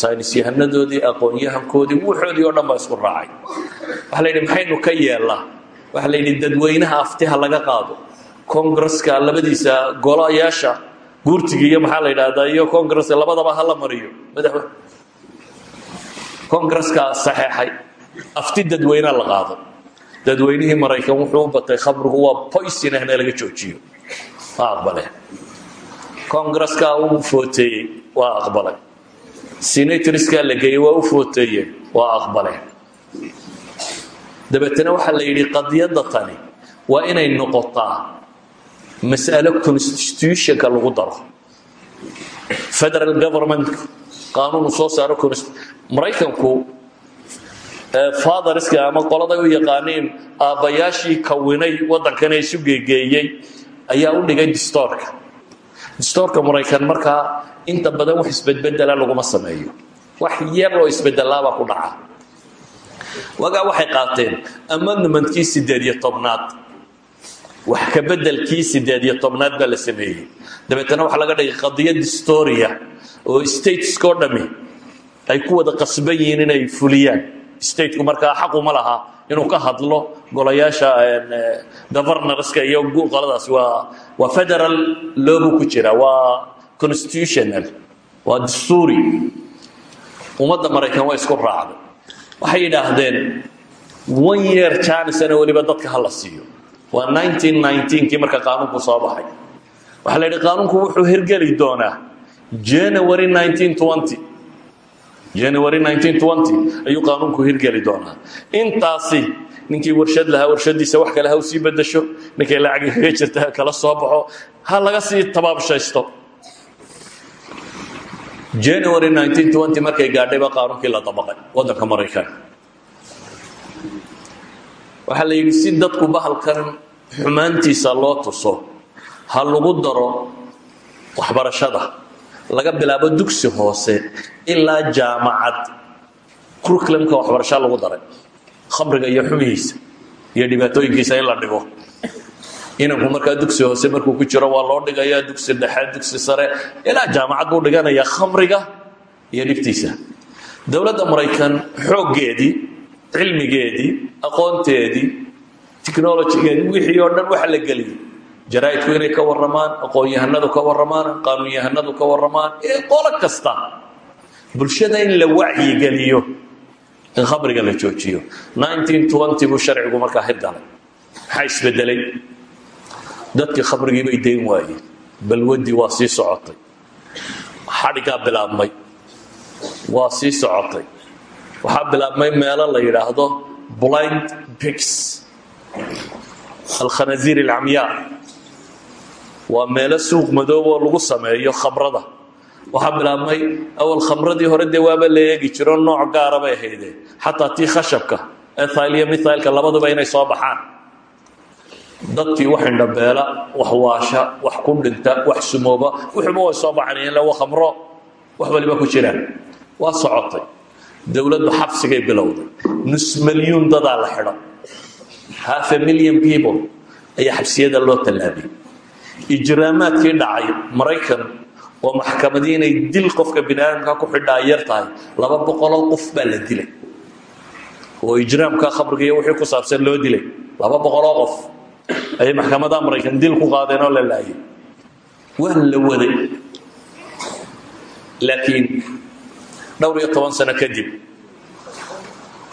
Saynis yahanadoodii aqoon-yahankoodii wuxoodii oo dhan baa isku raacay. Waxaa la yidhi maxaynu ka yeelnaa waxaa la yidhi dadweynaha aftiha laga qaado? Congresska labadiisa golayaasha guurtiga iyo maxaa la yidhaahdaa iyo congresska labadaba hala mariyo. Madaxwe congresska saxeexay. Afti dadweyne la qaado. Dadweynihii maraykan wuxuu batay khamrigu waa poyson ahna laga joojiyo waa aqbaleen congresska uu footeeyey waa aqbalay. Senatorskaa la geeyey waa u footeeyeen waa aqbaleen dabeetana waxaa la yidhi qadiyadda tani waa inay noqotaa mas'alo constitutionka lagu daro. Federal government qaanuunu soo saaro maraykanku fatheriska ama qoladay u yaqaaniin aabbayaashii kawinay waddankan ee isu geegeeyey ayaa u dhigay distoorka. Distoorka maraykan markaa inta badan wax isbedbedela laguma sameeyo. Wax yar oo isbedelaabaa ku dhaca. Wagaa waxay qaateen amendmentkii sideed iyo wax ka bedelkii sideed iyo tobnaad baa la sameeyey. Dabeetana waxaa laga dhigay qadiyad historia oo stateskao dhami ay ku wada qasban yihiin inay fuliyaan stateku markaa xaquma laha inuu ka hadlo golayaasha governorska iyo qoladaas. Waa waa federal loobu ku jira waa constitutional waa dastuuri ummadda maraykan waa isku raacday. Waxay yidhaahdeen one year janisana weliba dadka ha la siiyo. Waa kii marka qaanuunku soo baxay. Waxaa la yidhi qaanuunku wuxuu hirgeli doonaa january january ayuu qaanuunku hirgeli doonaa. Intaasi ninkii warshad lahaa warshadiisa wax kale ha sii bedasho ninkay lacagi kaga jirta kala soo baxo ha laga sii tabaabshaysto. January markay gaadhay baa qaanuunkii la dabaqay waddanka maraykan waxaa la yidhi si dadku bahalkan xumaantiisa loo tuso ha lagu daro waxbarashada laga bilaabo dugsi hoose ilaa jaamacad. Curriculumka waxbarasha lagu daray khamriga iyo xumihiisa iyo dhibaatooyinkiisa in la dhigo. Inanku markaa dugsi hoose markuu ku jiro waa loo dhigayaa dugsi dhexe dugsi sare ilaa jaamacad buu dhiganaya khamriga iyo dhibtiisa. Dowladda maraykan xooggeedii cilmigeedii aqoonteedii technolojigeedii wixii oo dhan waxa la geliyay jaraa'idku inay ka warramaan aqoon-yahanadu ka warramaan qaanuun-yahanadu ka warramaan ee qolo kasta. Bulshada in la wacyigeliyo in khamriga la joojiyo. buu sharcigu markaa hirgalay maxaa isbedelay? Dadkii khamrigii bay dayn waayeen. Balwadii waa sii socotay. Xadhigaa bilaabmay. Waa socotay. Waxaa bilaabmay meelo la yidhaahdo blind pigs. Alkhanasiir alcamyaa waa meelo suuq madooboo lagu sameeyo khamrada. Waxaa bilaabmay awal khamradii hore dee waaba la eegi jiro nooc gaara bay ahaydeen xataa tii khashabka ethil iyo labaduba inay soo baxaan. Dadkii wax indhabeela wax waasha wax ku dhinta wax sumooba wuxuuba way soo baxanayeen lawa khamro. Wax waliba ku jiraan. Waa socotay. Dowladdu xabsigay bilowday. Nus milyuun dadaa la xidho. Half a million people ayaa xabsiyada loo tallaabiyey ijraamaadkii dhacay maraykan oo maxkamadii dil qofka bini aadamka ku xidhaa yar tahay laba boqoloo qof baa la dilay. Oo ijraamka khamriga iyo wixii ku saabsan loo dilay laba boqoloo qof. Ayay maxkamada maraykan dil ku qaadeen oo la laayay. Waa la waday. Laakiin dhowr iyo toban sano kadib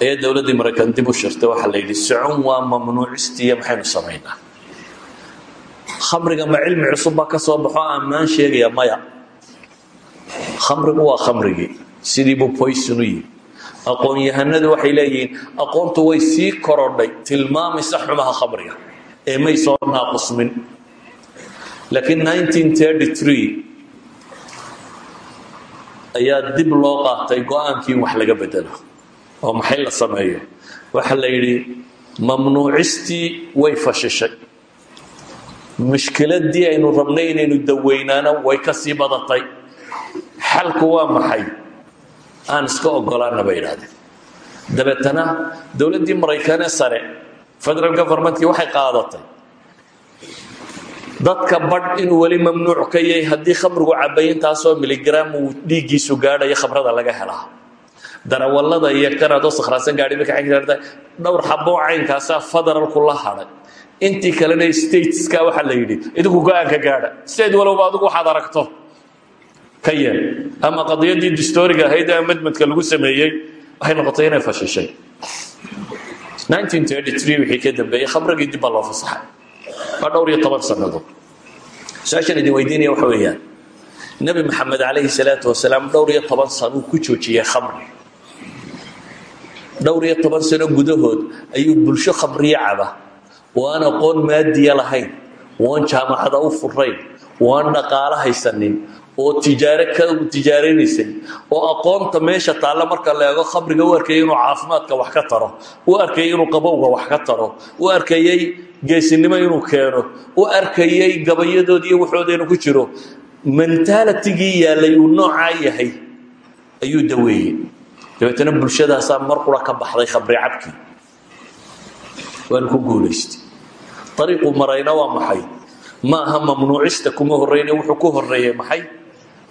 ayaa dowladdii maraykan dib u shirtay waxaa la yidhi socon waa mamnuucistiiyo maxaynu samaynaa khamriga ma cilmi cusub baa ka soo baxo ammaan sheegaya maya. Khamrigu waa khamrigii sidii buu poyson u yihi aqoon-yahanadu waxay leeyihiin aqoontu way sii korodhay tilmaamaysa xumaha khamriga ee may soo naaqusmin. Laakiin ayaa dib loo qaatay go'aankii wax laga bedelo oo maxay la sameeyo waxa la yidhi mamnuucistii way fashishay mushkiladii aynu rabnay inaynu daweynaana way ka sii badatay. Xalku waa maxay? Aan iska ogolaana bay idhahdeen dabeetana dowladdii sare federal governmentkii waxay qaadatay. Dadka badh inuu weli mamnuuc ka yahay haddii khamrigu cabay intaasoo miligram uu dhiiggiisu gaadhayo khamrada laga helaa darawallada iyo kanadoo sakhraasan gaadhi marka dhowr xaboo caynkaasaa federalku la hadhay intii kalena stateska waxaa la yidhi idinku go'aanka gaadha. State walowba adigu waxaad aragto. Ka yeel ama qadiyadii distoriga ahayd ee amedmentka lagu sameeyey waxay noqotay inay fashishay. wixii ka dambeeyey khamrigii dib baa loo fasaxay. Waa dhowr iyo toban sannadood. Su'aashaan idin weydiinaya waxa weeyaan. Nebi maxamed calayhi salaatu wasalaam dhowr iyo toban sanuu ku joojiyey khamri. Dhowr iyo toban sano gudahood ayuu bulsho khamriyo caba oo aan aqoon maadiya lahayn oo aan jaamacada u furayn oo aan dhaqaalo haysanin oo tijaare ka tijaaranaysay oo aqoonta meesha taalla marka la eego khamriga u arkayay inuu caafimaadka wax ka taro u arkayay inuu qabowga wax ka taro u arkayay geesinimo inuu keeno u arkayay gabayadood iyo waxooda inuu ku jiro mentalitigii yaallay uu noocaa yahay ayuu daweeyey. Dabeetana bulshadaasaa mar qura ka baxday khamri cabkii waanu ku guulaystay ariiqu marayna waa maxay ma aha mamnuucista kuma horeyne wuxuu ku horeeyey maxay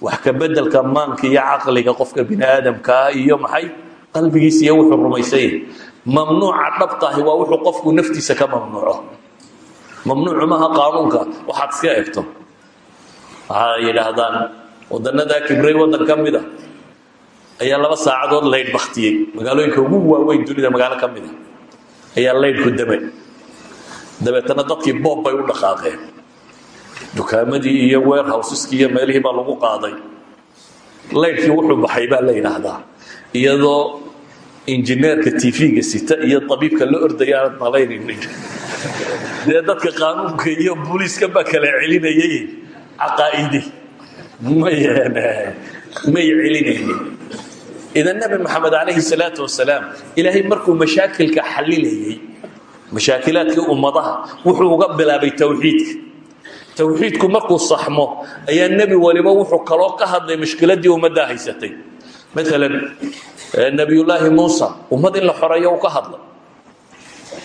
wax ka bedelka maanka iyo caqliga qofka bini aadamkaa iyo maxay qalbigiisa iyo wuxuu rumaysanyah mamnuuca dhabtaahi waa wuxuu qofku naftiisa ka mamnuuco mamnuucu maaha qaanuunka waxaad iska egto waxay yidhaahdaan wadanadaa kibray waddan ka mid a ayaa laba saacadood laydh baktiyey magaalooyinka ugu waaweyn dunida magaalo ka mid a ayaa laydhku dame dabeetana dadkii boob bay u dhaqaaqeen. Dukaamadii iyo warehouseski iyo meelihii baa lagu qaaday. Laydhkii wuxuu baxay baa la yidhaahdaa. Iyadoo injineerka tv-ga sita iyo abiibka la ordaya aanad dee dadka qaanuunka iyo booliiska baa kala celinayay. Caqaa'idi. May celinaynin. Idan nabi maxamed calayhi salaatu wasalaam ilaahay markuu mashaakilka xalilayay mashaakilaadkii ummadaha wuxuu uga bilaabay towxiidka towxiidku markuu saxmo ayaa nebi waliba wuxuu kaloo ka hadlay mushkiladii ummaddaa haysatay. Maalan nebiyullaahi muusa ummad in la xoreeyo uu ka hadlay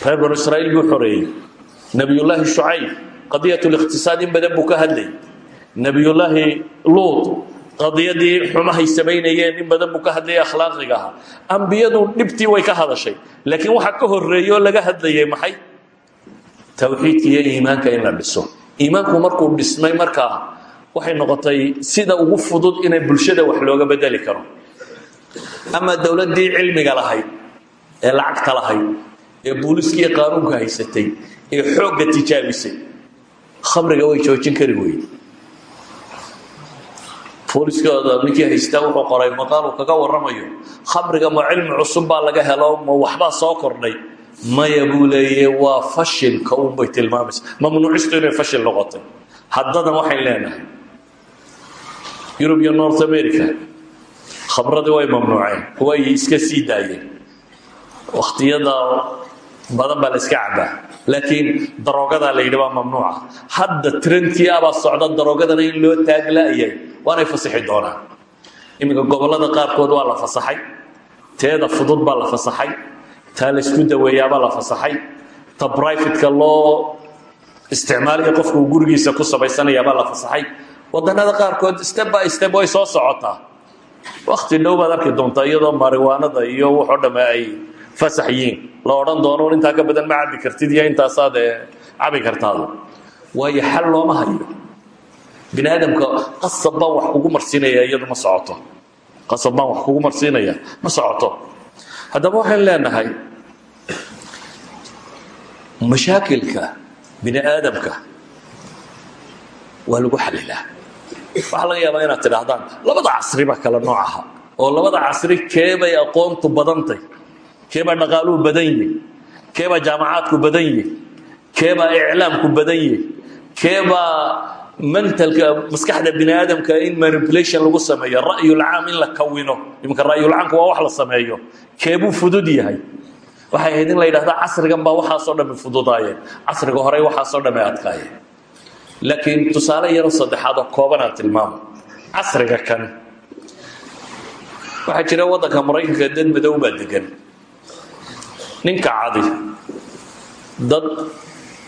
reer banu israa'iil buu xoreeyey. Nebiyullaahi shucayb qadiyat liqtisaad in badan buu ka hadlayay nebiyullaahi luud qadiyadii xumahay samaynayeen in badan buu ka hadlayay akhlaaqiga ahaa. Ambiyadu dhibtii way ka hadashay laakiin waxaa ka horeeyo laga hadlayay maxay? Towxiidka iyo iimaanka in la dhiso. Iimaanku markuu dhismay markaa waxay noqotay sida ugu fudud inay bulshada wax looga bedeli karo. Ama dowladdii cilmiga lahayd ee lacagta lahayd ee booliskiiyo qaanuunka haysatay ee xoogga tijaabisay. Khamriga way joojin kari weyde booliskooda ninkii haystaa qoray maqaal uu kaga warramayo. Khamriga ma cilmi cusub baa laga helo ma waxbaa soo kordhay. Maya buu leeye waa fashilka unbay tilmaamaysa. Mamnuucistu inay fashil noqotay. Haddadan waxay leenahay. Yurub iyo north america khamradii way mamnuuceen way iska sii daayeen. Wakhtiyada badan baa la iska cabaa laakiin daroogadaa la yidhi mamnuuca. Hadda trendkii abaa socda daroogadana in loo taagla'yay waanay fasixi doonaan iminka gobollada qaarkood waa la fasaxay. Teeda fudud baa la fasaxay. Taa laysku daweeyaabaa la fasaxay. Ta brifatka loo isticmaaliyo qofku uu gurigiisa ku samaysanayaabaa la fasaxay. Wadannada qaarkood step by step way soo socotaa. Wakti dhow baad arki doontaa iyadoo mariwaanada iyo wuxoo dhamme ay fasax yihiin la odhan doono intaa ka badan ma cabi kartid iyo intaasaad cabi kartaado waayo xal looma hayo bini aadamka qasab baan wax kugu marsiinaya iyadu ma socoto. Qasab baan wax kugu marsiinaya ma socoto. Haddaba waxaan leenahay mashaakilka bini aadamka waa lagu laga yaabaa inaad tidhaahdaan labada casri baa kala nooc aha oo labada casri keebay aqoontu badantay. Keebaa dhaqaaluhu badan yihi keebaa jaamacaadku badan yihi keebaa iclaamku badan yihi keebaa mentalka maskaxda bini in manipulation lagu sameeyo ra'yulcaam in la kawino. Iminka ra'yulcaamka waa wax la sameeyo. Keebuu fudud yahay. Waxay ahayd la yidhahda casrigan baa waxaasoo dhami fududaayeen. Casriga horey waxaasoo dhami adkaayeen. Laakiin tusaale yaro saddexaad oo koobanaa tilmaamo. Casriga kan. Waxaa jira waddanka maraykanka dad madow baa degan ninka cadi. Dad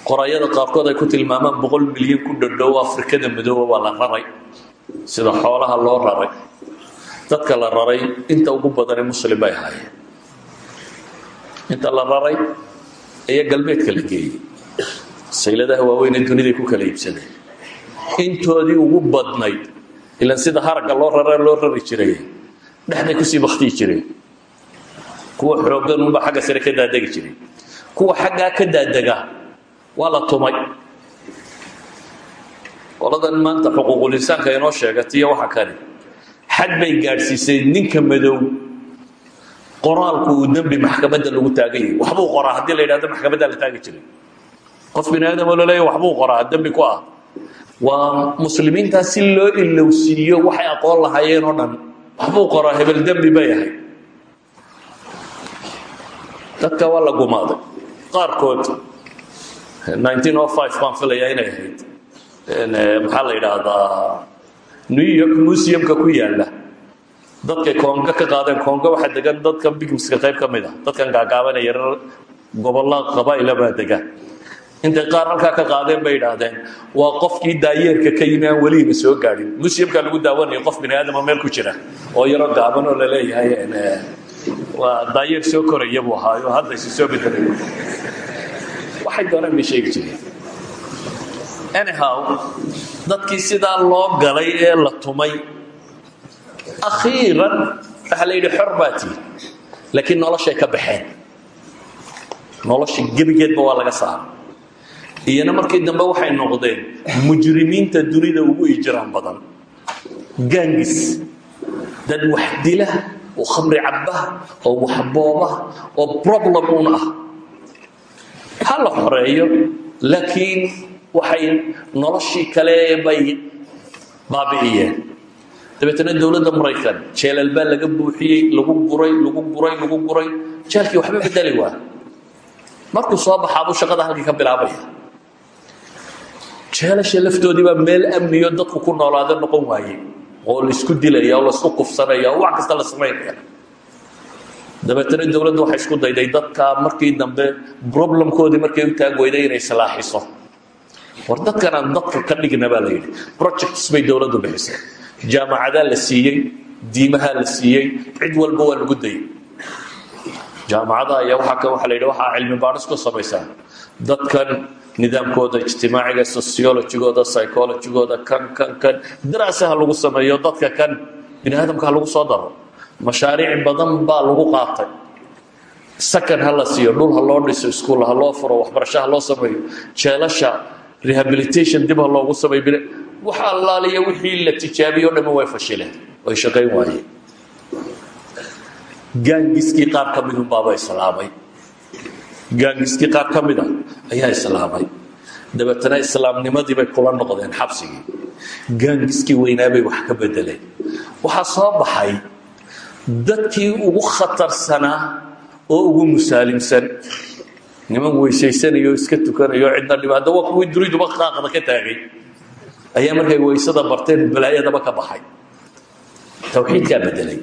qorayada qaarkood ay ku tilmaamaan boqol milyan ku dhodhow afrikada madooba waa la raray sida xoolaha loo raray. Dadka la raray inta ugu badani muslim bay ahaayeen. Inta la raray ayaa galbeedka la geeyey. Sayladaha waaweynee duniday ku kala iibsadeen intoodii ugu badnayd ilan sida haragga loo rara loo rari jiray. Dhexday ku sii baktiyi jireen kuwa xooggan unba xagga sare ka daadegi jiray. Kuwa xaggaa ka daadega waa la tumay. Qoladan maanta xuquuqul insaanka inoo sheegatiyo waxa kani xad bay gaadhsiisay ninka madow. Qoraalku uu dembi maxkamadda lagu taagan yahay waxbuu qoraa haddii la yidhahdo maxkamaddaa la taagi jiray. Qof bini aadamoo laleeya waxbuu qoraa dembi ku ah. Waa muslimiintaa si loo ilowsiiyo waxay aqoon lahaayeen oo dhan. Waxbuu qoraa hebel dembi bay ahayd. Dadka waa la gumaaday. Qaarkood baan filayaa inay ahayd maxaa la yidhaahdaa new york museumka ku yaalla dadkay koonga ka qaadeen koonga waxaa degan dadka bigmska qayb ka mid a dadkan gaagaabanaya yarar gobolla qabaa'ila baa degan. Intay qaar halkaa ka qaadeen bay idhaahdeen waa qofkii daayeerka ka yimi aan weligiba soo gaadhin. Museumka lagu daawanayo qof bini aadama meel ku jira oo yaro gaaban oo la leeyahay waa daayeer soo koraya buu ahaayo hadda isu soo bedelay waxay doonaan bay sheegi jireen. Anyhow dadkii sidaa loo galay ee la tumay akhiiran waxaa la yidhi xor ka baxeen. Nolosha gebigeedba waa laga saaray iyana markii dambe waxay noqdeen mujrimiinta dunida ugu ijraan badan. Gangis dad wax oo khamri cabba oo wax booba oo problem un ah ha la laakiin waxay noloshii kale bay baabi'iyeen. Dabeetana dowladda maraykan jeelal baa laga buuxiyey lagu guray lagu guray lagu guray. Jeelkii waxba bedeli waa markuu soo baxaabuu shaqada halkii ka bilaabaya. Jeelasha laftoodii baa meel amniyo dadku ku noolaada noqon waaye oo la isku dilaya oo la isku kufsanaya oo wax kasta la samaynaya dabeetana dowladdu waxay isku dayday dadka markii dambe problemkoodii markay u taag inay islaaxiso war aan dadka ka dhigna baa la projects bay dowladdu bixisay. Jaamacadaa la siiyey diimahaa la siiyey cid walba waa lagu dayay. Jaamacadaha iyo waaa kan waa la yidhi cilmi baadhis ku samaysaa. Dadkan nidaamkooda ijtimaaciga sociologigooda psychologigooda kan kan kan daraasaha lagu sameeyo dadka kan bini aadamka lagu soo daro mashaariic badan baa lagu qaatay. Sakan ha la siiyo dhul ha loo dhiso iskuul ha loo furo waxbarasho ha loo sameeyo jeelasha rehabilitation dib ha loogu sameeyo wax allaaliya wixii la tijaabiyo o dhami way fashileen way shaqayn waayeen gaangiskii qaar ka midun baaba islaamay. Gaangiskii qaar ka mida ayaa islaamay. Dabeetana islaamnimadii bay kula noqdeen xabsigii. Gaangiskii weynaabay wax ka bedeleen waxaa soo baxay dadkii ugu khatarsanaa oo ugu musaalimsan. Niman weysaysanaya oo iska tukanayo o cidna dhibaado waa kuwii duriduba qaaqda ka taagay. Ayaa markay weysada barteen balaayadaba ka baxay. Tawxiidkaa bedelay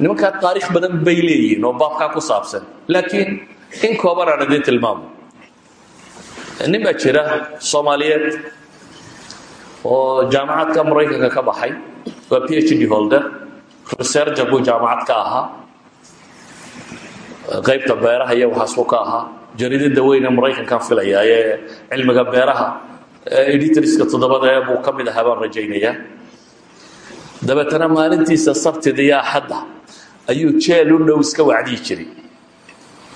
nimankaa taariikh badan bay leeyihiin oo baabkaa ku saabsan. Laakiin in kooban aan idiin tilmaamo. Nin baa jira soomaaliyeed oo jaamacadka maraykanka ka baxay. Waa p h d holder researcher buu jaamacad ka ahaa qaybta beeraha iyo waxaasuu ka ahaa jaridada weyne maraykankan filaya ee cilmiga beeraha editoriska toddobada buu ka mid ahaa baan rajaynayaa. Dabeetana maalintiisa sabtida iyo axadda ayuu jeel u dhow iska wacdiyi jiray.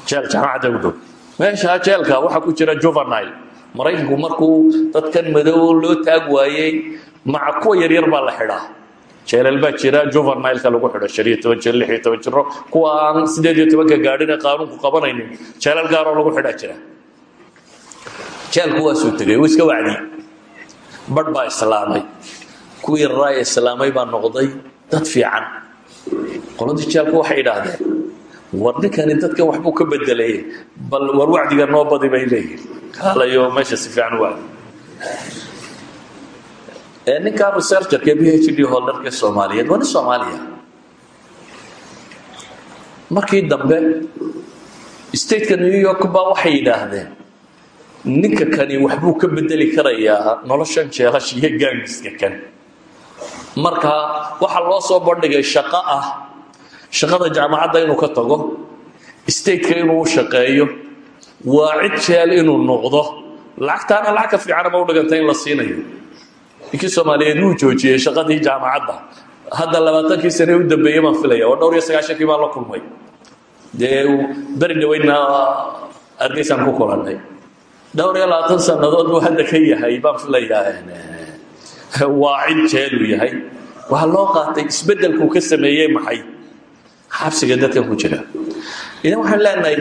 Jeel jaamacadda u dhow. Meeshaa jeelka waxaa ku jira juvenile. Maraykanku markuu dadkan madow loo taag waayey maca kuwa yaryar baa la xidhaa jeelal baa jira juvenileka lagu xidho shan iyo toban jir lix iyo toban jiro kuwa aan sideed iyo tobanka gaadhin ee qaanuunku qabanaynin. Jeelal gaaroo lagu xidhaa jira. Jeelku waasuu tegay uu iska wacdiyey badh baa islaamay. Kuwii raaya islaamay baa noqday dad fiican. Qoladii jeelku waxay idhaahdeen war ninkani dadkan ka bedelay bal war wacdiga noo badi bay leeyihiin kaalayo meesha si fiican wacdi ninkan researcherka b h d holderka soomaaliyeed waa nin soomaaliya. Markii dambe stateka new york baa waxay yidhaahdeen ninka kani waxbuu ka bedeli karayaa noloshan jeelasha iyo kan marka waxaa loo soo bandhigay shaqo ah shaqada jaamacadda inuu ka tago stateka inuu shaqeeyo waa cid jeel inuu noqdo. Lacagtaana lacag ka fiicanama u dhiganta in la siinayo ninkii soomaaliyeed wuu joojiyey shaqadii jaamacadda. Hadda labaatankii sane u dambeeyey baan filaya oo dhowr iyo sagaashankii baan la kulmay. Dee beri dhaweynna argeysaan ku kulannay. Dhowr iyo labaatan sannadood buu hadda ka yahay baan filayaa waa cid yahay. Waxaa loo qaatay isbeddelkuu ka sameeyey maxay? Xabsiga dadkan ku jira. Idan waxaan leenahay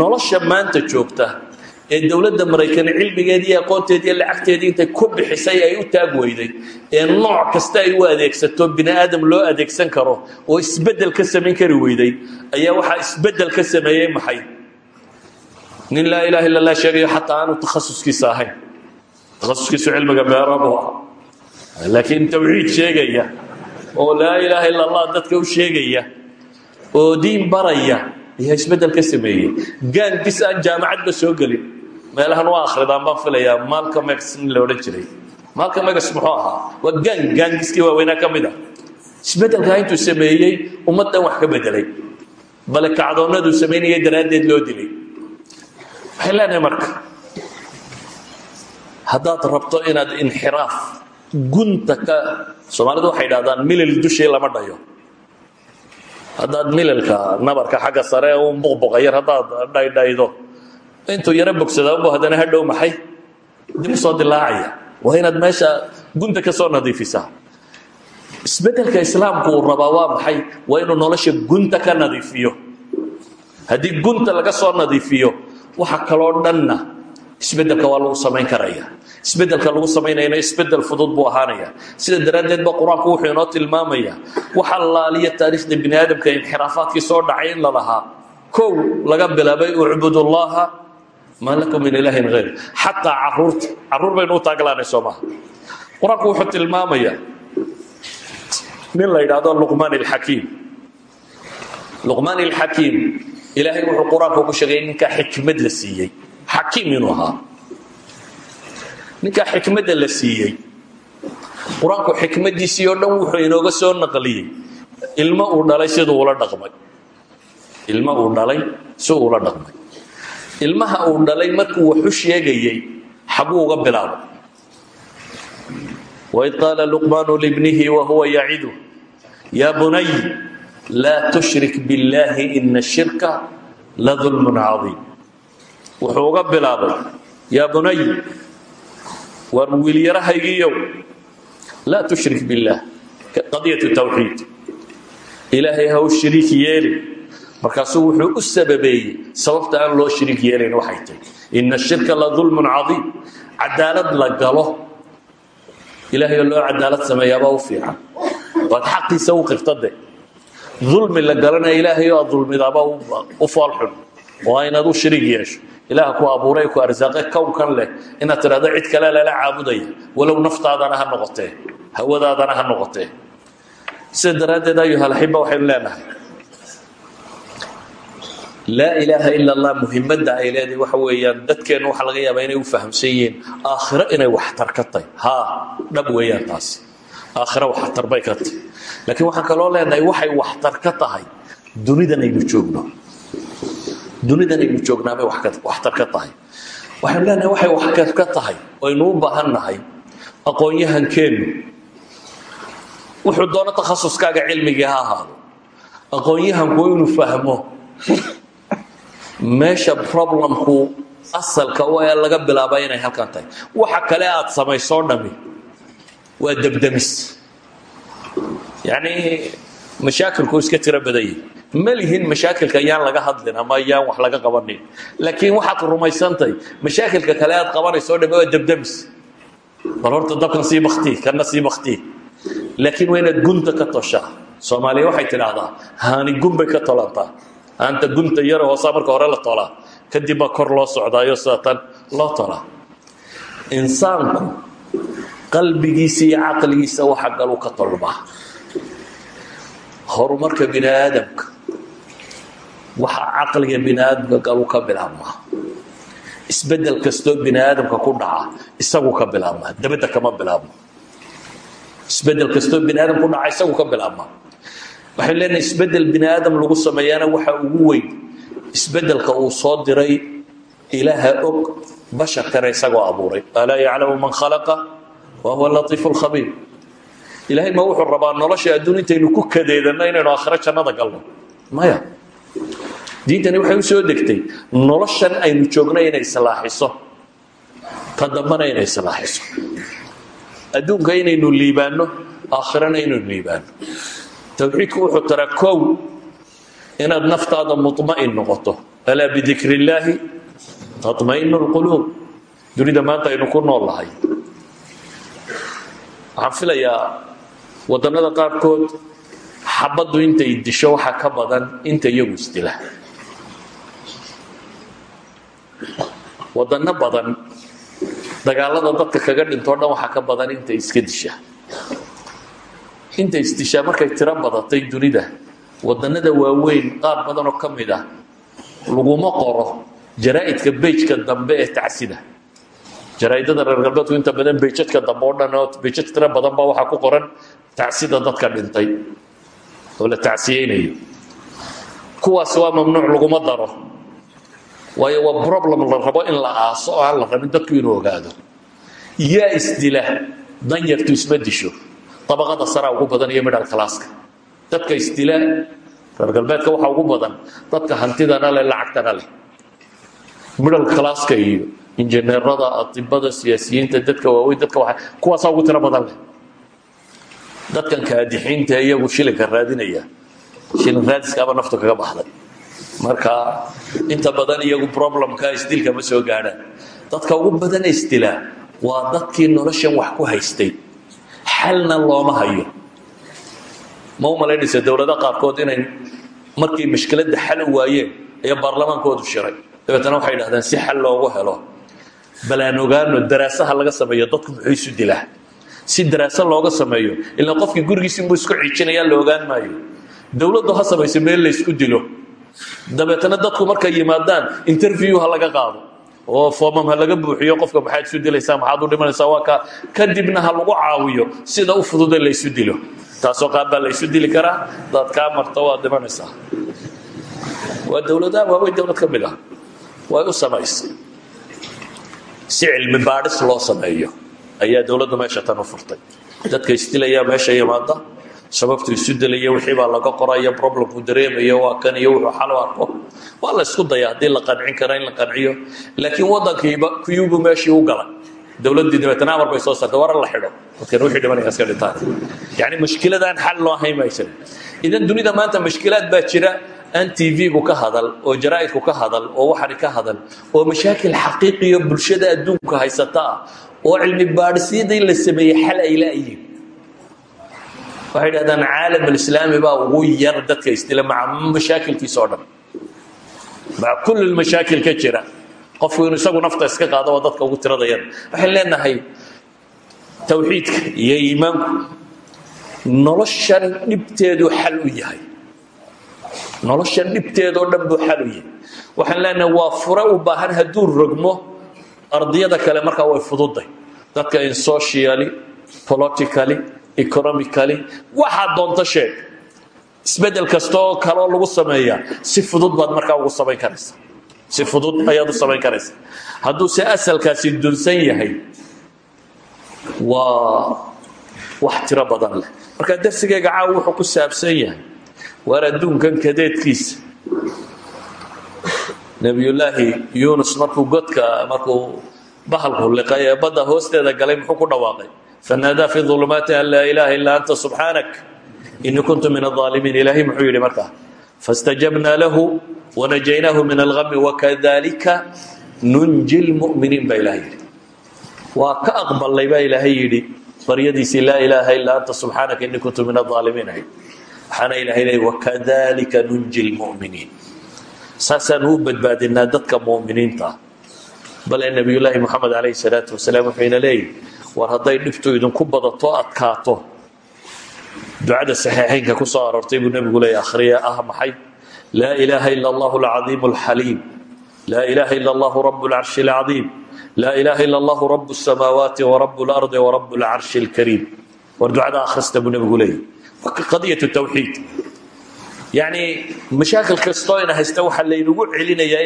nolosha maanta joogta ee dowladda maraykan cilmigeedii iyo aqoonteedii iyo lacagteedii intay ku bixisay ay u taag weyday ee nooc kasta ay u adeegsato bini loo adeegsan karo oo isbeddel ka samayn kari weyday ayaa waxaa isbeddel ka sameeyey maxay? Nin laa ilaha illa allah sheegayo xataa aanu takhasuskiisa ahayn. Takhasuskiisu cilmiga beera laakiin tawxiid sheegaya oo laa ilaaha illa allah dadka u sheegaya oo diin baraya ayaa isbeddel ka sameeyey. Gaangis aan jaamacadba soo gelin meelahan waa akhridaan baan filayaa x nin la odhan jiray. Malcolm x muxuu ahaa? Waa gang gaangiskii waaweynaa ka mid ah. Isbeddelkaa intuu sameeyey ummaddan wax ka bedelay bale kacdoonnaduu samaynayay daraaddeed loo dilay. Waxay leenahay marka haddaad rabto inaad inxiraaf gunta ka soomaalidu waxay idhahdaan milil dushii lama dhayo. Haddaad mililka nabarka xagga sare un buqbuqa yar haddaad dhaydhaydo intuu yaro bogsadaanbu haddana hadhow maxay? Dib u soo dilaacaya. Waa inaad meesha gunta ka soo nadiifisaa. Isbeddelka islaamku uu rabaa waa maxay? Waa inuu nolosha gunta ka nadiifiyo. Haddii gunta laga soo nadiifiyo waxa kaloo dhanna isbeddelka waa lagu samayn karaya. Isbeddelka lagu samaynayana isbeddel fudud buu ahaanaya. Sida daraaddeed ba qur'aanku wuxuu inoo tilmaamaya waxa laaliya taariikhda bini aadamka inxiraafaadkii soo dhacay in la lahaa. Kow laga bilaabay ucbud ullaha maa lakum min ilaahin hayr xataa carruurta carruur baynu u taaglaanay soo maha. Qur'aanku wuxuu tilmaamaya nin la yidhaahdo luqmaan ilxakiim luqmaan ilxakiim ilaahay wuxuu qur'aanka ku sheegay ninkaa la siiyey. Xakiim inuu ahaa. Ninkaa la siiyey. Qur'aanku xikmaddiisii dhan wuxuu inooga soo naqliyey. Ilmo uu dhalay siduu ula dhaqmay. Ilmo dhalay si uula dhaqmay ilmaha uu dhalay markuu waxu sheegayey xaguu uga bilaabay waid qaala luqmaanu libnihi wahuwa yacidu yaa bunay laa tushrik biاllaahi ina shirka la dulmun cadiim. Wuxuu uga bilaabay yaa bunay waar wiilyarahaygiiyow laa tushrik biاllaah qadiyatu tawxiid. Ilaahay ha u shiriik yeelin markaasuu wuxuu u sababeeyey sababta aan loo shiriik yeelayn waxay tahy ina shirka la dulmun cadiim cadaalad la galo. Ilaahay oo loo cadaalad sameeyaabaa u fiican. Waad xaqiisa u qirtade dulmi la galana ilaahay oo aad u foolxun oo inaad u shiriig yeesho. Ilaah ku abuuray ku arsaaqe kownkan leh. Inaad tidhahdo cid kale lala caabudaya. Walow naftaadana ha noqotee. Hawadaadana ha noqotee. Sida daraaddeed ayuhalaxiba waxaynu leenahay laa ilaaha ila allah muhimadda ay leedahay waxa weeyaan dadkeennu waxaa laga yaabaa inay u fahamsan yihiin aakhiro inay waxtar ka tahy haa weeyaan taasi aakhiro waxtar bay ka laakiin waxaan kaloo leenahay waxay waxtar ka tahay dunidan aynu joogno. Dunidan aynu joognaabay waxtar ka tahay. Waxaynu leenahay waxay waxtar ka tahay aynu u baahan nahay aqoon-yahankeennu wuxuu doono takhasuskaaga cilmigii ha ahaado. Aqoon-yahanku inuu fahmo meesha problemku asalka u ee laga bilaaba inay halkan tahay. Waxa kale aad samaysoo dhami. Waa debdemis yacni mashaakilku iska tiro badanyay ma lihin mashaakilka yaan laga hadlin ama yaan wax laga qabanin. Laakiin waxaad rumaysantahay mashaakilka kale aad qabanaysoo dhami waa debdemis bal horta dabkan sii bakti kana sii laakiin waa gunta ka toshaa. Soomaaliya waxay tidhaahdaa haani gun ka tolantaa haanta gunta yara hoosaa marka hore la tolaa. Kadib kor loo socdaayo sida loo tolaa. Insaanku qalbigiisa iyo caqligiisa waxa galu ka tolmaa horumarka bini waxa caqliga bini galu ka bilaabmaa isbeddel kastoo bini ku dhaca isagu ka bilaabmaa dabadda kama bilaabmo. Isbedel kastoo bini aadam isagu ka bilaabmaa waxaynu leenahay isbeddel bini lagu sameeyaana waxa ugu weyn. Isbedelka uu soo diray ilaaha og basharkana isagoo abuuray. Alaa yaclamu man khalaqa wa huwa latiifu lkhabiir ilahay ma wuxuu rabaa nolosha adduun ku kadeedanno inaynu aakhiro jannada galno. Maya. Diintani waxay u soo degtay noloshan aynu joogno inay islaaxiso. Ta inay islaaxiso. Adduunka inaynu liibaanno aakhirana inaynu liibaanno towxiidku wuxuu taraa kow inaad naftaada muطma'in noqoto alaa bidikr illaahi taطma'inu اlquluub dunida maanta aynu ku nool lahay waxaan filayaa wadannada qaarkood xabaddu intay disho waxa ka badan inta iyagu isdila wadano badan dagaalada dadka kaga dhintoo dhan waxaa ka badan inta iska disha inta isdishaa markay tiro badatay dunida wadanada waaweyn qaar badan oo ka mid ah laguma qoro jaraa'idka bejka dambe ee tacsida. Jaraaidada reer galbeedku inta badan bejadka dambe oo dhan tiro badan baa waxaa ku qoran tacsida dadka dhintay oo la tacsiyeynayo. Kuwaasi waa mamnuuc laguma daro waayo waa problem la rabo in la aaso oo la rabin dadku inuu ogaado. Yaa isdila danyartu isma disho abaqada saraa ugu badan iyo midhal kalaaska. Dadka isdila reer galbeedka waxaa ugu badan dadka hantidana leh lacagtana leh. Midhal kalaaska iyo injineerada adibada siyaasiyiinta dadka waaweyn dadka waa kuwaasaa ugu tiro badan leh. Dadkan kaadixiinta iyagu shilinka raadinaya shilin raadiskaaba naftu kaga baxday. Marka inta badan iyagu problemka isdilka ma soo gaadhaan dadka ugu badan isdilaa waa dadkii noloshan wax ku haystay xalna looma hayo. Ma u malaynaysa dowladda qaarkood inay markay mashkiladda xal u waayeen ayaa baarlamaankoodu shiray. Dabeetana waxay dhahdeen si xal loogu helo bal aan ogaano daraasaha laga sameeyo dadku muxuu isu dilaa? Si daraaso looga sameeyo ilaa qofkii gurigiisinbuu isku cijinayaa la ogaan maayo. Dowladdu ha samayso meel la ysku dilo. Dabeetana dadku markay yimaadaan interview ha laga qaado oo foomam ha laga buuxiyo qofka maxaad isu dilaysaa maxaad u dhimanaysaa waa kaa kadibna ha lagu caawiyo sida u fududa laysu dilo. Taasoo qaab baa laysu dili karaa daad kaa marto waad dhimanaysaa. Waa dowladaha waaweyn dowlad ka mid ah way u samaysay. Si cilmi baadhis loo sameeyo ayaa dowladdu meesha tan u furtay. Dadka isdilayaa meesha yimaada sababtu isu dilaya wixii baa laga qoraya problemku dareemayo waa kan iyo wuxuu xal u arko. Waa la isku daya haddii la qancin kara in la qanciyo laakiin waddankiiba kuyubu meeshii u galay. Dowladdii dabeetana amar bay soo saartay war la xidho. Dadkan wixii dhimanaya iska dhintaan yacni mushkiladaan xal loo hayn maysan idan dunida maanta mushkilaad baa jira an tv-gu ka hadal oo jaraa'idku ka hadal oo waxani ka hadal oo mashaakil xaqiiqiyo bulshada adduunka haysata ah oo cilmi baadhisyadii la sameeyey xal ay la'yihiin waxay dhahdaan caalam alislaami baa ugu yar dadka isdila maca mashaakilkiisa oo dhan maca kulli mashaakil ka jira qofku isagu nafta iska qaado dadka ugu tirada waxaan leenahay tawxiidka iyo iimaanku noloshan dhibteedu xal u yahay noloshan dhibteedoo dhan xal u yahay waxaan leenahay waa fure u baahan hadduu rogmo ardiyada kale markaa way fududay dadka in socially politically economically. Waxaad doonto sheeg isbeddel kasta oo kaleoo lagu sameeyaa si fudud baad markaa ugu samayn karaysa. Si fudud ayaad u samayn karaysa. Hadduu se asalkaasi dunsan yahay waa wax tiro badan leh. Marka darsigayga caaw wuxuu ku saabsan yahay waar adduunkan kadeedkiisa. Nebiyullaahi yuunus markuu godka markuu bahalku liqay ee badda hoosteeda galay muxuu ku dhawaaqay fanaadaa fi ulumaati an laa ilaaha illaa anta subxaanak ini kuntu min aaalimiin ilaahay muxuu yidhi markaa fastajabnaa lahu wanajaynaahu min algami wakadalika nunji lmuminiin baa ilahay yidhi waa ka aqbalnay baa ilaahay yidhi baryadiisii laa ilaaha illaa anta subxaanaka ini kuntu min aaalimiin ahayd waxaana ilahay leey wakadalika nunji lmuminiin saasaanu u badbaadinaa dadka muminiinta bale nebiyullaahi moxamed calayhi salaatu wasalaam wuxuyna leeyihi war hadday dhibtu idinku badato adkaato. Ducada saxiixaynka ku soo aroortay buu nebigu leeya akhriya ah maxay? Laa ilaaha ila allahu alcadiim alxaliim laa ilaaha ila allahu rabu lcarshi alcadiim laa ilaaha ila allahu rabu samaawaati warabu lardi warabu lcarshi alkariim war ducada akhrista buu nebigu leeyahy qadiyat tawxiid yacni mashaakil kastoo ina haysta waxaa laynagu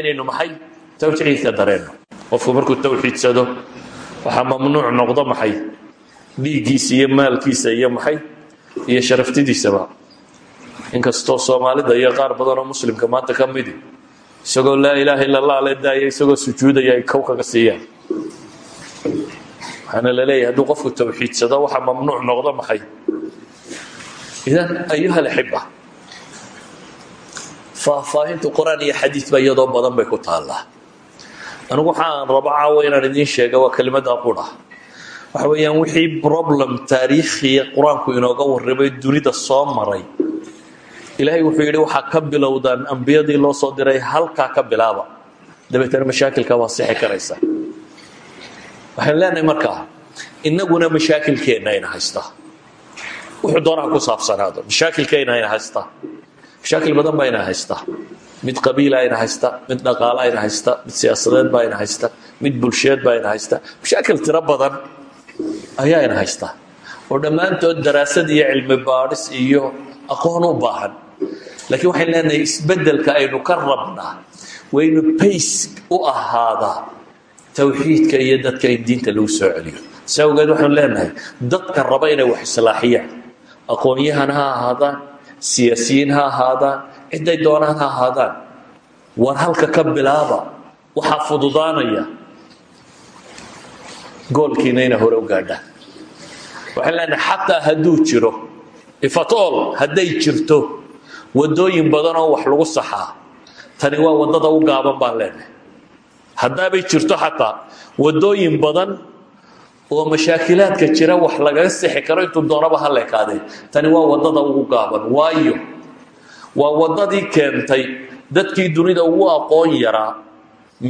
inaynu maxay tawxiidka dareenno? Qofku markuu tawxiidsado waxaa mamnuuc noqdo maxay? Dhiiggiisa iyo maalkiisa iyo maxay? Iyo sharaftidiisaba inkastoo soomaalida iyo qaar badanoo muslimka maanta ka midi isagoo laa ilaaha illa allah la daaya isagoo sujuudaya ay kow kaga siiyaan. Waxaana la leeyahay hadduu qofku tawxiidsado waxaa mamnuuc noqdo maxay? Idan ayuha alaxiba faahfaahintu qur'aan iyo xadiidba iyadoo badan bay ku taallaa anigu waxaan rabo caawa inaan idiin sheega waa kelimada qura waxa weeyaan wixii problem taariikhiya qur'aanku inooga warramay dunida soo maray. Ilaahay wuxuu yidhi waxaa ka bilowdaan ambiyadii loo soo diray halkaa ka bilaaba. Dabeetana mashaakilka waa sixi karaysa. Waxaan leenahay markaa innaguna mashaakilkeenna ayna haystaa wuxuu doonaha ku saabsanaado mashaakilkeenna ayna haystaa mashaakil badan baa ayna mid qabiila ayna haysta mid dhaqaale ayna haysta mid siyaasadeed baa ayna haysta mid bulsheed baa ayna haysta. Mashaakil tiro badan ayaa ayna haysta. Oo dhammaantood daraasad iyo cilmi baadhis iyo aqoon u baahan. Laakiin waxayn leenahay isbeddelka aynu ka rabnaa waynu bays u ahaadaa tawxiidka iyo dadka in diinta lagu soo celiyo. Si awgeed waxaanu leenahay dadka raba inay wax islaaxiyaan aqoon-yahan ha ahaadaan siyaasiyiin ha ahaadaan cidday doonaan ha ahaadaan. War halka ka bilaaba waxaa fududaanaya. Goolkiina inay hore u gaadhaan waxaan leenahay xataa hadduu jiro ifatool hadday jirto waddooyin badan oo wax lagu saxaa tani waa waddada u gaaban baan leenahay haddaabay jirto xataa waddooyin badan oo mashaakilaadka jira wax lagaga sixi karo intuu doonaba ha leekaadee tani waa waddada ugu gaaban. Waayo waa waddadii keentay dadkii dunida ugu aqoon yaraa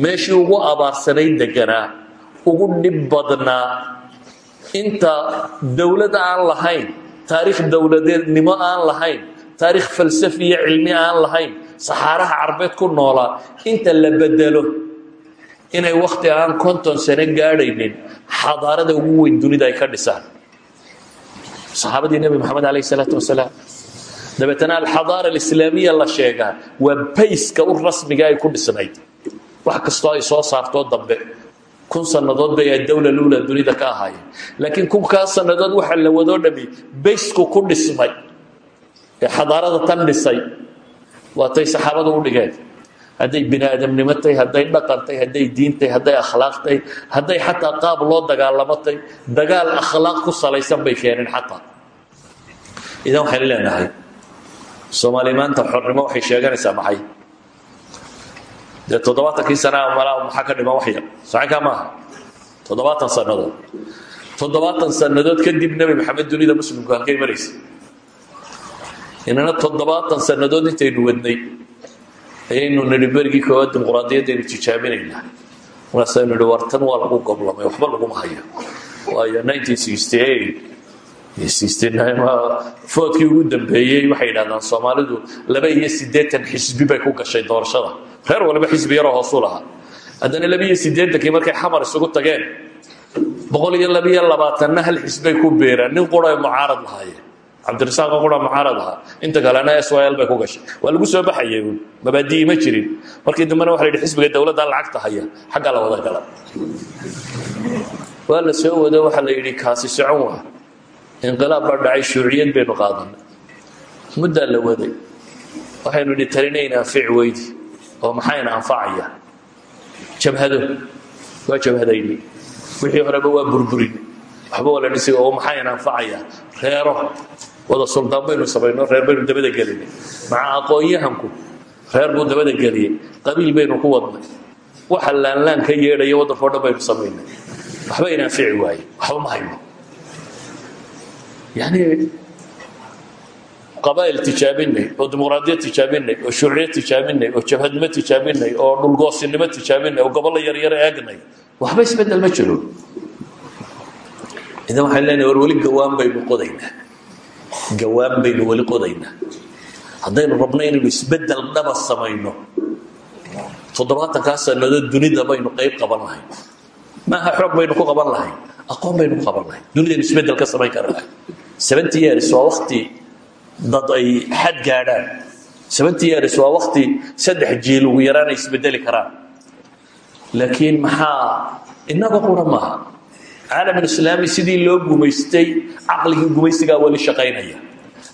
meeshii ugu abaarsanayd deganaa ugu dhib badnaa. Inta dowlad aan lahayn taariikh dowladeednimo aan lahayn taariikh falsafi iyo cilmi aan lahayn saxaaraha carbeed ku noolaa inta la bedelo inay wakhti aan konton sano gaadhaynin xadaarada ugu weyn dunida ay ka dhisaan. Saxaabadii nebi moxamed calayh isalaatu wasalaam dabeetana alxadaara alislaamiya la sheegaa waa bayska u rasmiga ay ku dhisnayd. Wax kastoo ay soo saartoo dambe kun sannadood bay ay dowla luula dunida ka ahaayeen. Laakiin kunkaa sannadood waxa la wadoo dhami baysku ku dhismay. Ee xadaarada tan dhisay waatay saxaabadu u dhigeen. Hadday bini aadamnimo hadday dhaqan tahay hadday diin tahay hadday akhlaaq tahay hadday xataa qaab loo dagaalamo tahay dagaal akhlaaq ku salaysan bay keeneen xataa. Idan leenahay soomaali maanta xornimo waxay sheeganaysaa maxay? Dee toddobaatankii sanaa malaa maxaa ka dhiman wax yar saxinkaa maaha. Toddobaatan sannadood. Toddobaatan sannadood kadib nebi maxamed dunida muslimku halkay maraysa. Inana toddobaatan sannadood intaynu wadnay ayaynu nidhi berigii koowaad dimuqraadiyaddaynu tijaabinaynaa markaasaynu nidhi war tan waa lagu goblamay waxba laguma hayo. Waayo foodkii ugu dambeeyey waxay yidhahdaan soomaalidu laba iyo siddeetan xisbi bay ku gashay doorashada. Reer waliba xisbi yaroo hoosu lahaa. Haddana laba iyo markay xamar isugu tageen boqol iyo labiyo labaatanna hal ku beeraan. Nin qura mucaarad lahaayeen. Cabdirasaaq qura mucaarad ahaa inta kalena s bay ku gashay. Waa lagu soo baxayay mabaadi'i ma jirin. Markii dambena waxa la xisbiga dowladda lacagta haya xaggaa la wada gala. Waa soo wado waxaa la yidhi kaasi socon waa inqilaab baa dhacay shuuciyad baynu qaadanay muddaa la waday. Waxaynu idhi anfic weydi oo maxayna anfacaya jabhado. Waa jabhadayni. Wixii horeba waa burburin. Waxba waa la dhisi oo maxayna anfacaya reero. Wada suldaan baynu samayno reer baynu dabada gelinay. Maca aqoon-yahanku reer buu dabada geliyey. Qabiil baynu ku wadnay. Waxa laanlaan ka yeedhaya waddanka o dhan baynu samaynay. Waxba ina anfici waaye waxba ma hayno yani qabaa'il tijaabinay oo dimuqraadiyad tijaabinay oo shuuciyad tijaabinay oo jabhadnimo tijaabinay oo dhulgoosinimo tijaabinay oo gobollo yaryaro eegnay waxba isbeddel ma jiro idan waxaan leenahay war gawaan baynu qodaynaa gawaan baynu weli qodaynaa haddaynu rabno inaynu isbeddel dhaba samayno toddobaatankaa sannadood dunida baynu qayb qaban maaha xoog baynu ku qaban lahay. Aqoon baynu ku qaban lahay. Dunidaynu isbeddel ka samayn kara lahay. Seventy years waa wakti dad ay xad gaadhaan. Seventy years waa wakti saddex jiil ugu yaraan ay karaan. Laakiin maxaa inaga qura maaha? Caalamulislaami sidii loo gumaystay caqligii gumaysigaa weli shaqaynaya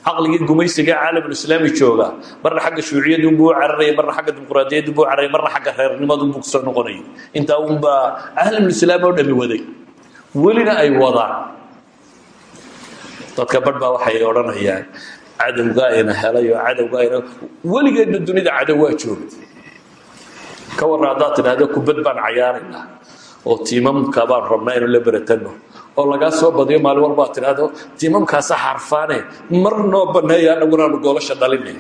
caqligii gumaysiga caalamulislaami jooga marna xagga shuuciyadunbuu cararaya marna xagga dimuqraadiyadunbuu u cararaya marna xagga reernimadunbuu ku soo noqonaya intaa unbaa caalamulislaam oo dhami waday. Welina ay wadaan. Dadka badh baa waxay odhanayaan cadowgaa ina helay oo cadowgaa ina dunida cadow waa ka warra haddaad kubad baan cayaaraynaa oo tiimamka baan rabnaa inu la beratano oo lagaa soo badiyo maalin walbaad tidhaahdo tiimamkaasa xarfaane mar noo baneeya anagunaanu goolasha dhalinay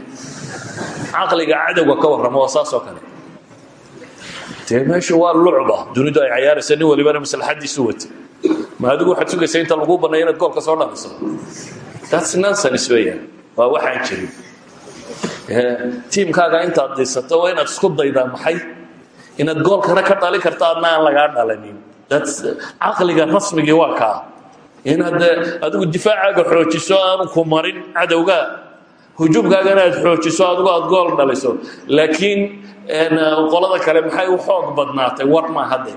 caqliga cadowga ka warrama waa saasoo kale. Dee waa lucba. Dunidu ay cayaaraysa nin walibana maslaxadiisu watay ma adigu waxaad sugaysa inta lagu banneeyo inaad goolka soo dhaliso that's nonsense weeyaan waa waxaan jirin. Tiimkaaga intaad dhisato waa inaad isku daydaa maxay? Inaad goolkana ka dhalin karto adna aan lagaa dhalanin caqliga rasmigii waa kaa. Inaad adigu difaacaaga xoojiso aanu ku marin cadowga. Hujuumkaagana aad xoojiso adigu aad gool dhaliso. Laakiin qolada kale maxay u xoog badnaatay? War maaha de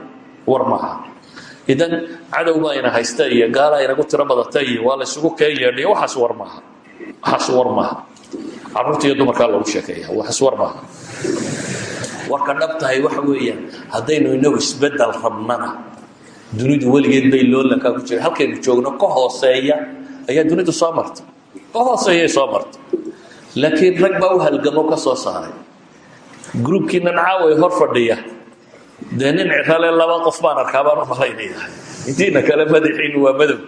war maaha idan cadow baa ina haysta iyo gaala inagu tiro badata iyo waa la isugu keen yeedhay waxaas war maaha waxaas war maaha carruurta iyo dumarkaa lagu sheekeeya waxaas war maaha warka dhabtahay waxa weeyaan haddaynu inagu isbeddel rabnana dunidu weligeed bay loolankaa ku jira halkaynu joogno ka hooseeya ayaa dunidu soo martay. Ka hooseeyay soo martay. Laakiin rag baa u halgamo ka soo saaray. Gruubkiinan caaway hor fadhiya. Dee nin cirale laba qof baan arkaa baan u malaynaya. Intiina kale madaxiinu waa madow.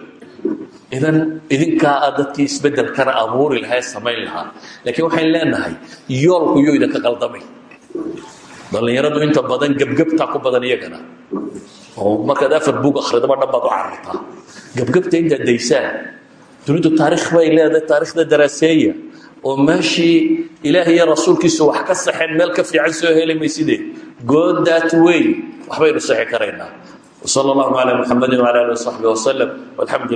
Idan idinkaa dadkii isbeddelkana abuuri lahaa samayn lahaa. Laakiin waxayn leenahay yoolku yuu idinka qaldamay dhallinyaradu inta badan gebgebtaa ku badan iyagana oo markaad afar bug akhridaba dhan baad u carartaa gebgebta intaad daysaan dunidu taarikh bay leedahay taarikhda daraaseeya oo meeshii ilaah iyo rasuulkiisu wax ka saxeen meel ka fiican soo heli mayside go that way waxbaynu sixi karaynaa wsal اllahuma calى muxamadi wعalى ali وصaxbi وslm